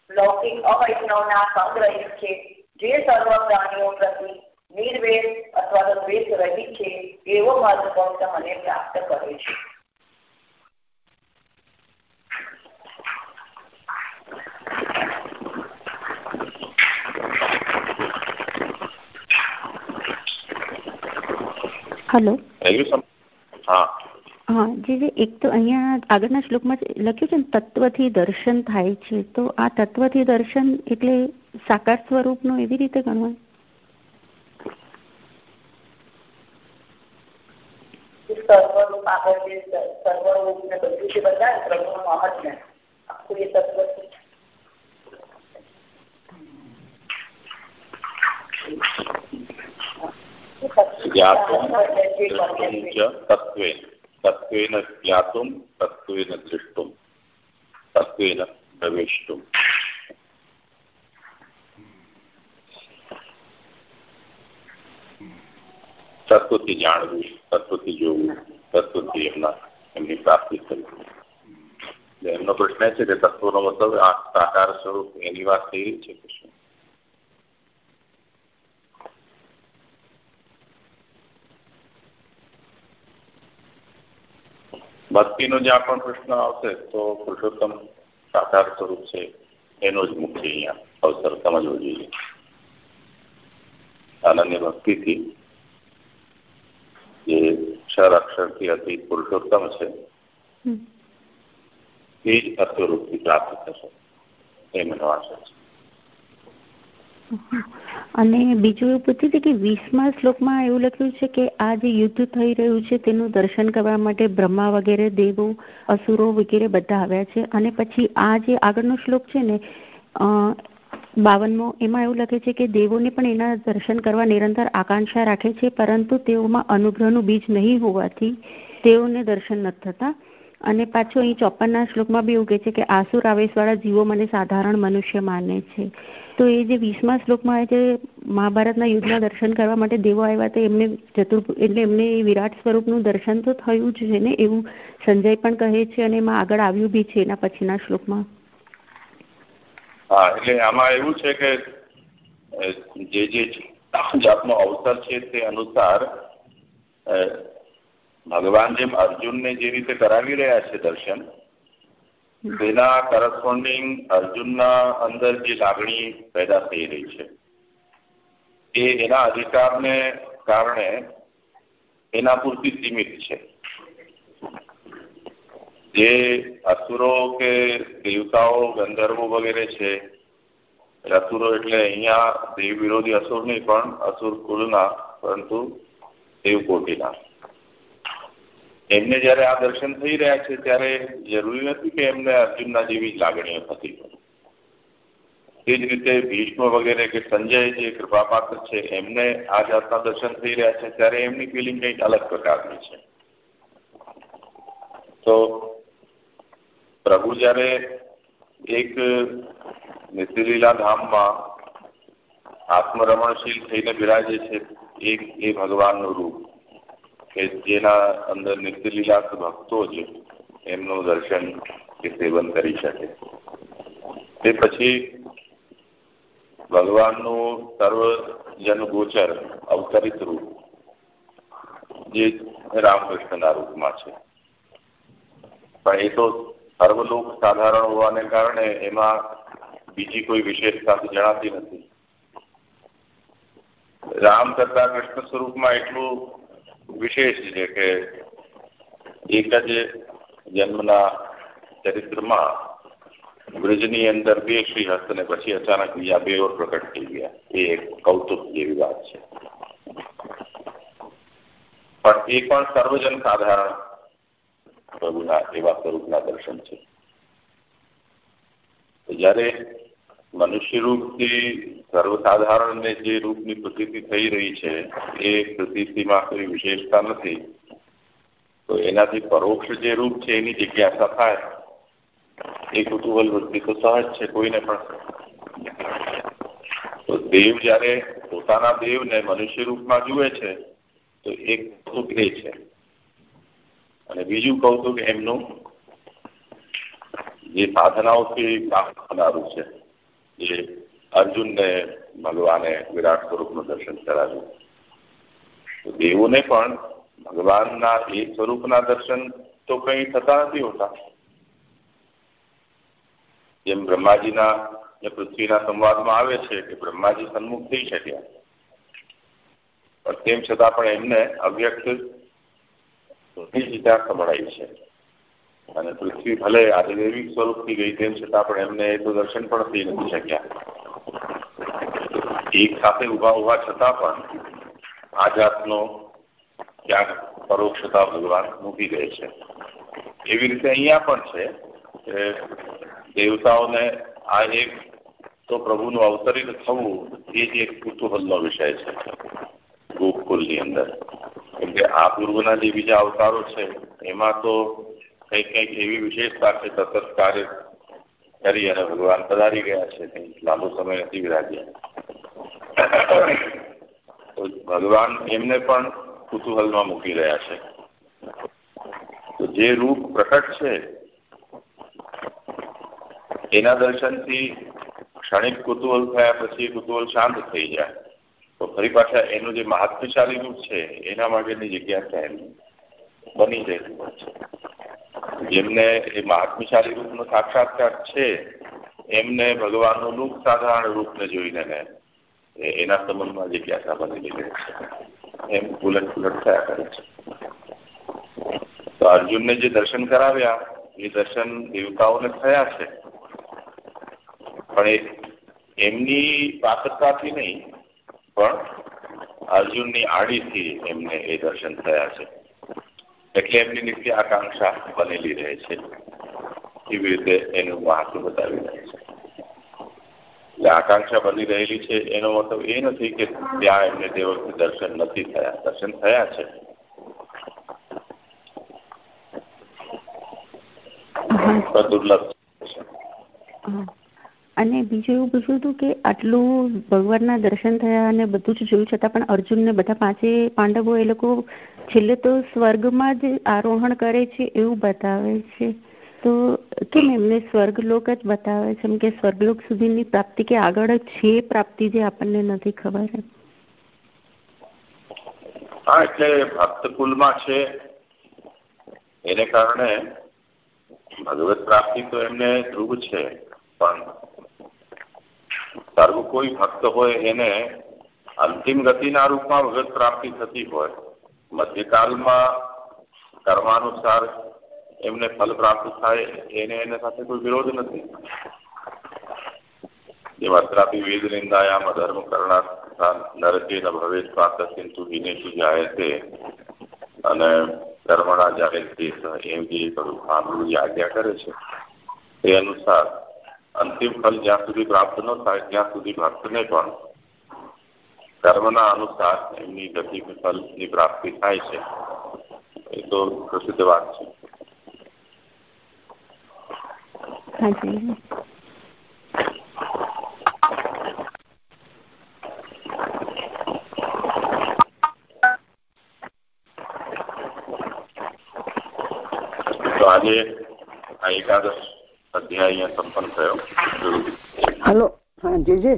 લૌકિક અવૈષ્ણવના સંગ્રહિત છે જે સર્વ પ્રાણીઓ પ્રતિ નિર્વેદ અથવા તો દ્વેષ રહી છે એવો માર્ગ ભક્ત મને પ્રાપ્ત કરે છે. હેલો હા. હા જી એક તો અહીંયા આગળના શ્લોકમાં લખ્યું છે ને તત્વથી દર્શન થાય છે. તો આ તત્વથી દર્શન એટલે સાકાર સ્વરૂપનું એવી રીતે ગણવાય? સર્વરૂપ આગળ જે સર્વરૂપ ને બધું છે બધા પ્રભુનું મહત્વ આખું એ તત્વ છે. જ્ઞાતુમ તત્વેન તત્વેન જ્ઞાતુમ તત્વેન દ્રષ્ટુમ તત્વેન પ્રવેષ્ટુમ તત્વથી જાણવું તત્વથી જોવું તત્વથી એમના એમની પ્રાપ્તિ કરવી એમનો પ્રશ્ન છે કે તત્વનો મતલબ આ સાકાર સ્વરૂપ એની વાત થઈ રહી છે કે શું ભક્તિનો જ્યાં પણ પ્રશ્ન આવશે તો પુરુષોત્તમ સાકાર સ્વરૂપ છે. એનો જ મુખ્ય અહીંયા અવસર સમજવો જોઈએ. અનન્ય ભક્તિથી જે અક્ષર અક્ષરથી અતિ પુરુષોત્તમ છે એ જ અર્થરૂપથી પ્રાપ્ત થશે. એ મને આશા છે. અને બીજું એવું પૂછ્યું છે કે વીસમા શ્લોકમાં એવું લખ્યું છે કે આ જે યુદ્ધ થઈ રહ્યું છે તેનું દર્શન કરવા માટે બ્રહ્મા વગેરે, દેવો, અસુરો વગેરે બધા આવ્યા છે. અને પછી આ જે આગળનો શ્લોક છે ને બાવનમો, એમાં એવું લખે છે કે દેવોને પણ એના દર્શન કરવા નિરંતર આકાંક્ષા રાખે છે, પરંતુ તેઓમાં અનુગ્રહનું બીજ નહીં હોવાથી તેઓને દર્શન નથી થતા. અને પાછું અહીં ચોપનના શ્લોકમાં બી એવું કહે છે કે આસુર આવેશવાળા જીવો મને સાધારણ મનુષ્ય માને છે. તો એ જે વીસમા શ્લોકમાં જે મહાભારતના યુદ્ધના દર્શન કરવા માટે દેવો આવ્યા તો એમને ચતુર એટલે એમને વિરાટ સ્વરૂપનું દર્શન તો થયું જ છે ને, એવું સંજય પણ કહે છે અને એમાં આગળ આવ્યું બી છે એના પછીના શ્લોકમાં. હા, એટલે આમાં એવું છે કે જે જે જાતનો અવસર છે તે અનુસાર ભગવાન જેમ અર્જુનને જે રીતે કરાવી રહ્યા છે દર્શન તેના કરસ્પોન્ડિંગ અર્જુનના અંદર જે લાગણી પેદા થઈ રહી છે. એ એના અધિકારને કારણે એના પૂરતી સીમિત છે. જે અસુરો કે દેવતાઓ, ગંધર્વો વગેરે છે, અસુરો એટલે અહીંયા દેવ વિરોધી અસુર નહીં, પણ અસુર કુલના પરંતુ દેવકોટીના. એમને જયારે આ દર્શન થઈ રહ્યા છે, ત્યારે જરૂરી નથી કે એમને અર્જુનના જેવી જ લાગણીઓ થતી તે જ રીતે ભીષ્મ વગેરે કે સંજય જે કૃપાપાત્ર છે, એમને આ જાતના દર્શન થઈ રહ્યા છે, ત્યારે એમની ફિલિંગ કંઈક અલગ પ્રકારની છે. તો પ્રભુ જયારે એક નિત્યલીલા ધામમાં આત્મરમણશીલ થઈને બિરાજે છે, એક એ ભગવાનનું રૂપ. કે જેના અંદર નિત્યલીલાસ ભક્તો છે એમનું દર્શન કે સેવન કરી શકે. તે પછી ભગવાનનું સર્વજન ગોચર અવતરિત રૂપ જે રામકૃષ્ણના રૂપમાં છે. પણ એ તો સર્વલોક સાધારણ હોવાને કારણે એમાં બીજી કોઈ વિશેષતા જણાતી નથી. રામ કરતા કૃષ્ણ સ્વરૂપમાં એટલું વિશેષ છે કે એક જ જન્મના ચરિત્રમાં બ્રજની અંદર બે શ્રી હસ્ત ને પછી અચાનક બીજા બે ઓર પ્રગટ થઈ ગયા. એ એક કૌતુક જેવી વાત છે. પણ એ પણ સર્વજન સાધારણ પ્રભુના એવા સ્વરૂપના દર્શન છે. જ્યારે મનુષ્ય રૂપથી સર્વસાધારણને જે રૂપની પ્રતિતિ થઈ રહી છે, એ પ્રતિતિમાં કોઈ વિશેષતા નથી. તો એનાથી પરોક્ષ જે રૂપ છે, એની જિજ્ઞાસા થાય એ કુતૂહલ વૃત્તિ તો સહજ છે, કોઈને પણ. તો દેવ જ્યારે પોતાના દેવને મનુષ્ય રૂપમાં જુએ છે, તો એક કૌતુક એ છે. અને બીજું કૌતુક એમનું જે સાધનાઓથી કામ થનારું છે, જે અર્જુનને, ભગવાને વિરાટ સ્વરૂપનું દર્શન કરાવ્યું. તો દેવોને પણ ભગવાનના એ સ્વરૂપના દર્શન તો કંઈ થતા નથી હોતા. જેમ બ્રહ્માજીના ને પૃથ્વીના સંવાદમાં આવે છે કે બ્રહ્માજી સન્મુખ થઈ શક્યા પણ તેમ છતાં પણ એમને અવ્યક્ત ગીતા સંભળાય છે. અને પૃથ્વી ભલે આદિદેવિક સ્વરૂપથી ગઈ તેમ છતાં પણ એમને એ તો દર્શન પણ થઈ નથી શક્યા. એક સાથે ઊભા હોવા છતાં પણ આ જાતનો ક્યાંક પરોક્ષતા ભગવાન મૂકી દે છે. એવી રીતે અહીંયા પણ છે કે દેવતાઓને આ એક તો પ્રભુનું અવતરિત થવું એ જ એક કુતૂહલનો વિષય છે ગોકુલની અંદર. કેમ કે આ પૂર્વના જે બીજા અવતારો છે, એમાં તો કંઈક કંઈક એવી વિશેષતા છે સતત કાર્ય કરી અને ભગવાન પધારી ગયા છે. કંઈક લાંબો સમય નથી વિરાજ્યા ભગવાન એમને પણ કુતૂહલમાં મૂકી રહ્યા છે. તો જે રૂપ પ્રકટ છે, એના દર્શનથી ક્ષણિક કુતૂહલ થયા પછી કુતૂહલ શાંત થઈ જાય. તો ફરી પાછા એનું જે મહાત્મશાળી રૂપ છે, એના માટેની જગ્યાસા એમની બની જતી હોય છે? જેમને એ મહાત્મશાળી રૂપનો સાક્ષાત્કાર છે, એમને ભગવાનનું રૂપ સાધારણ રૂપને જોઈને એના સંબંધમાં જિજ્ઞાસા બનેલી રહે છે એમ ઉલટ પુલટ થયા કરે છે તો અર્જુનને જે દર્શન કરાવ્યા એ દર્શન દેવતાઓને થયા છે પણ એમની પાત્રતાથી નહીં પણ અર્જુનની આડીથી એમને એ દર્શન થયા છે એટલે એમની નિત્ય આકાંક્ષા બનેલી રહે છે એવી રીતે એનું મહાત્મ બતાવી રહે છે એટલે આકાંક્ષા બની રહેલી છે, એનો મતલબ એ નથી કે ત્યાં એમને તે વખતે દર્શન નથી થયા. દર્શન થયા છે. દુર્લભ અને બીજું એવું પૂછ્યું હતું કે આટલું ભગવાનના દર્શન થયા અને બધું જ જોયું છતાં પણ અર્જુન ને બધા પાંચે પાંડવો એ લોકો છેલ્લે તો સ્વર્ગમાં જ આરોહણ કરે છે એવું બતાવે છે. તો કેમ એમને સ્વર્ગલોક જ બતાવે છે? કે સ્વર્ગલોક સુધીની પ્રાપ્તિ કે આગળ છે પ્રાપ્તિ જે આપણને નથી ખબર? હા, એટલે ભક્ત કુલમાં છે. એને કારણે ભગવત પ્રાપ્તિ તો એમને ધ્રુવ છે, પણ સર્વ કોઈ ભક્ત હોય એને અંતિમ ગતિના રૂપમાં ભગવત પ્રાપ્તિ થતી હોય. મધ્યકાલમાં કર્માનુસાર એમને ફલ પ્રાપ્ત થાય, એને એના સાથે કોઈ વિરોધ નથી. જેમ અત્રાપી વેદ નિંદાયામ ધર્મ કરણા નરકે ન ભવે પ્રાપ્ત તે અને કર્મણા જ્યારે તે એમ જે જે આજ્ઞા કરે છે. એ અનુસાર અંતિમ ફલ જ્યાં સુધી પ્રાપ્ત ન થાય, ત્યાં સુધી ભક્તને પણ કર્મના અનુસાર એમની ગતિ ફલની પ્રાપ્તિ થાય છે. એ તો પ્રસિદ્ધ વાત છે. હાજી તો આજે આ એકાદશ અધ્યાય અહીંયા સંપન્ન થયો. હલો હા જીજે.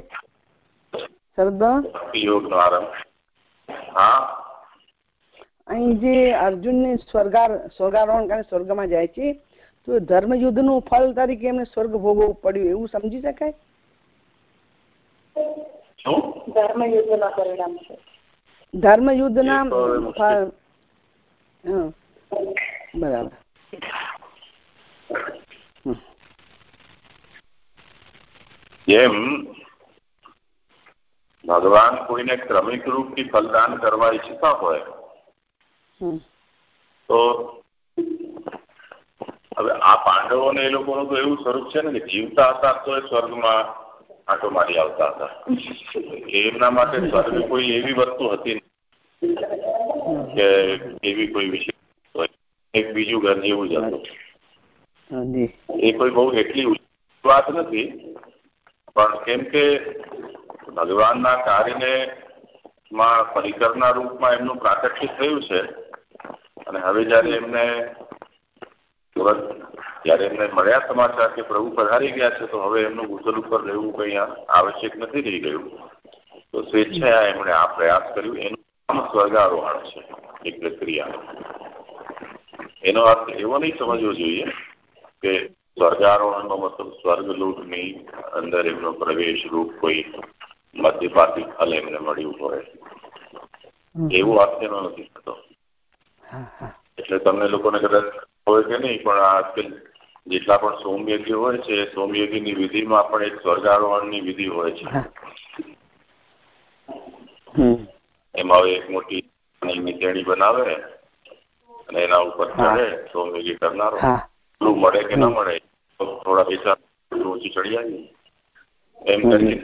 જે સરદા યોગ નો આરંભ. હા? અહીં જે અર્જુનને સ્વર્ગાર સ્વર્ગારોહણ કરીને સ્વર્ગમાં જાય છે તો ધર્મયુદ્ધનું ફળ તરીકે એમને સ્વર્ગ ભોગવવું પડ્યું એવું સમજી શકાય? ધર્મયુદ્ધ ના પરિણામ છે. ધર્મયુદ્ધ ના એ તો ફળ હા. બરાબર. જેમ ભગવાન કોઈને ક્રમિક રૂપથી ફલદાન કરવા ઈચ્છતા હોય તો હવે આ પાંડવો ને એ લોકોનું તો એવું સ્વરૂપ છે ને કે જીવતા હતા તો એ સ્વર્ગમાં આંટો મારી આવતા હતા. એમના માટે સ્વર્ગ કોઈ એવી વસ્તુ હતી કે એવી કોઈ વિશે એક બીજું ઘર જેવું જ હતું. એ કોઈ બહુ એટલી વાત નથી પણ કેમ કે ભગવાનના કાર્યને માં પરિકરના રૂપમાં એમનું પ્રાકટ્ય થયું છે અને હવે જયારે એમને તુરંત જયારે એમને મળ્યા સમાચાર કે પ્રભુ પધારી ગયા છે તો હવે એમનું ગુજર ઉપર રહેવું કઈ આવશ્યક નથી રહી ગયું. તો સ્વેચ્છાએ એમણે આ પ્રયાસ કર્યું. એનું નામ સ્વર્ગારોહણ છે એક પ્રક્રિયા. એનો અર્થ એવો નહીં સમજવો જોઈએ કે સ્વર્ગારોહણનો મતલબ સ્વર્ગલોકની અંદર એમનો પ્રવેશ રૂપ કોઈ મધ્યપાતી ફલ એમને મળ્યું હોય. એવો અર્થ એનો નથી થતો. એટલે તમને લોકોને કદાચ હોય કે નહીં પણ આજકાલ જેટલા પણ સોમયજ્ઞ હોય છે એ સોમયજ્ઞની વિધિમાં પણ એક સ્વર્ગારોહણની વિધિ હોય છે. એમાં એક મોટી બનાવે અને એના ઉપર ચડે સોમયજ્ઞ કરનારો. એટલું મળે કે ના મળે તો થોડા પૈસા ઊંચી ચડી આવી એમ કરીને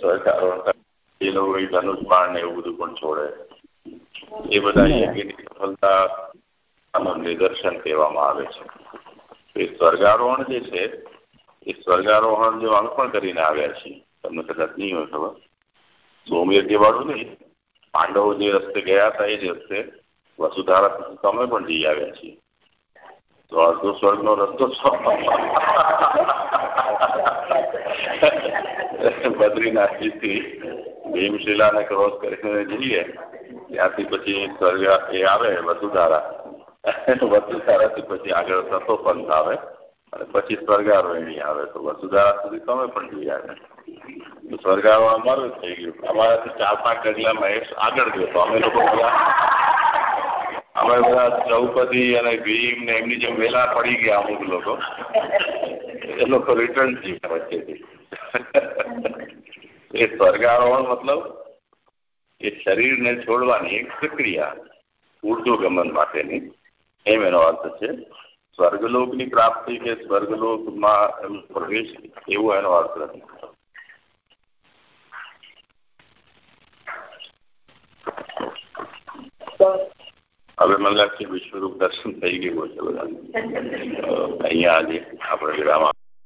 સ્વર્ગારોહણ. એ લોકો ધનુષ બાણ ને એવું બધું પણ છોડે. એ બધા યજ્ઞની સફળતા આનું નિદર્શન કહેવામાં આવે છે. એ સ્વર્ગારોહણ જે છે, એ સ્વર્ગારોહણ જો અમે પણ કરીને આવ્યા છીએ, તમને કદાચ નહીં હોય ખબર. સોમયજ્ઞ વાળું નહીં, પાંડવો જે રસ્તે ગયા હતા, એ જ રસ્તે વસુધારા તમે પણ જઈ આવ્યા છીએ. તો અડધો સ્વર્ગનો રસ્તો બદ્રીનાથજીથી ભીમશિલાને ક્રોસ કરીને જઈએ, ત્યાંથી પછી સ્વર્ગ એ આવે વસુધારા. વસુધારાથી પછી આગળ સતો પંથ આવે અને પછી સ્વર્ગારોહિણી આવે. તો વસુધારા સુધી તમે પણ જોઈ આવે. સ્વર્ગારો અમારું થઈ ગયું. અમારાથી ચાર પાંચ ડગલા મહેશ આગળ ગયો. તો અમે લોકો અમે બધા દ્રૌપદી અને ભીમ ને એમની જેમ વેલા પડી ગયા અમુક લોકો. એ લોકો રિટર્ન થયા વચ્ચેથી. એ સ્વર્ગારોહણ મતલબ એ શરીરને છોડવાની એક પ્રક્રિયા ઉર્દુગમન માટેની. એમ એનો અર્થ છે સ્વર્ગલોકની પ્રાપ્તિ કે સ્વર્ગલોકમાં પ્રવેશ એવો એનો અર્થ નથી હવે મને લાગે છે વિશ્વરૂપ દર્શન થઈ ગયું છે બધા અહીંયા આજે આપણે વિરામ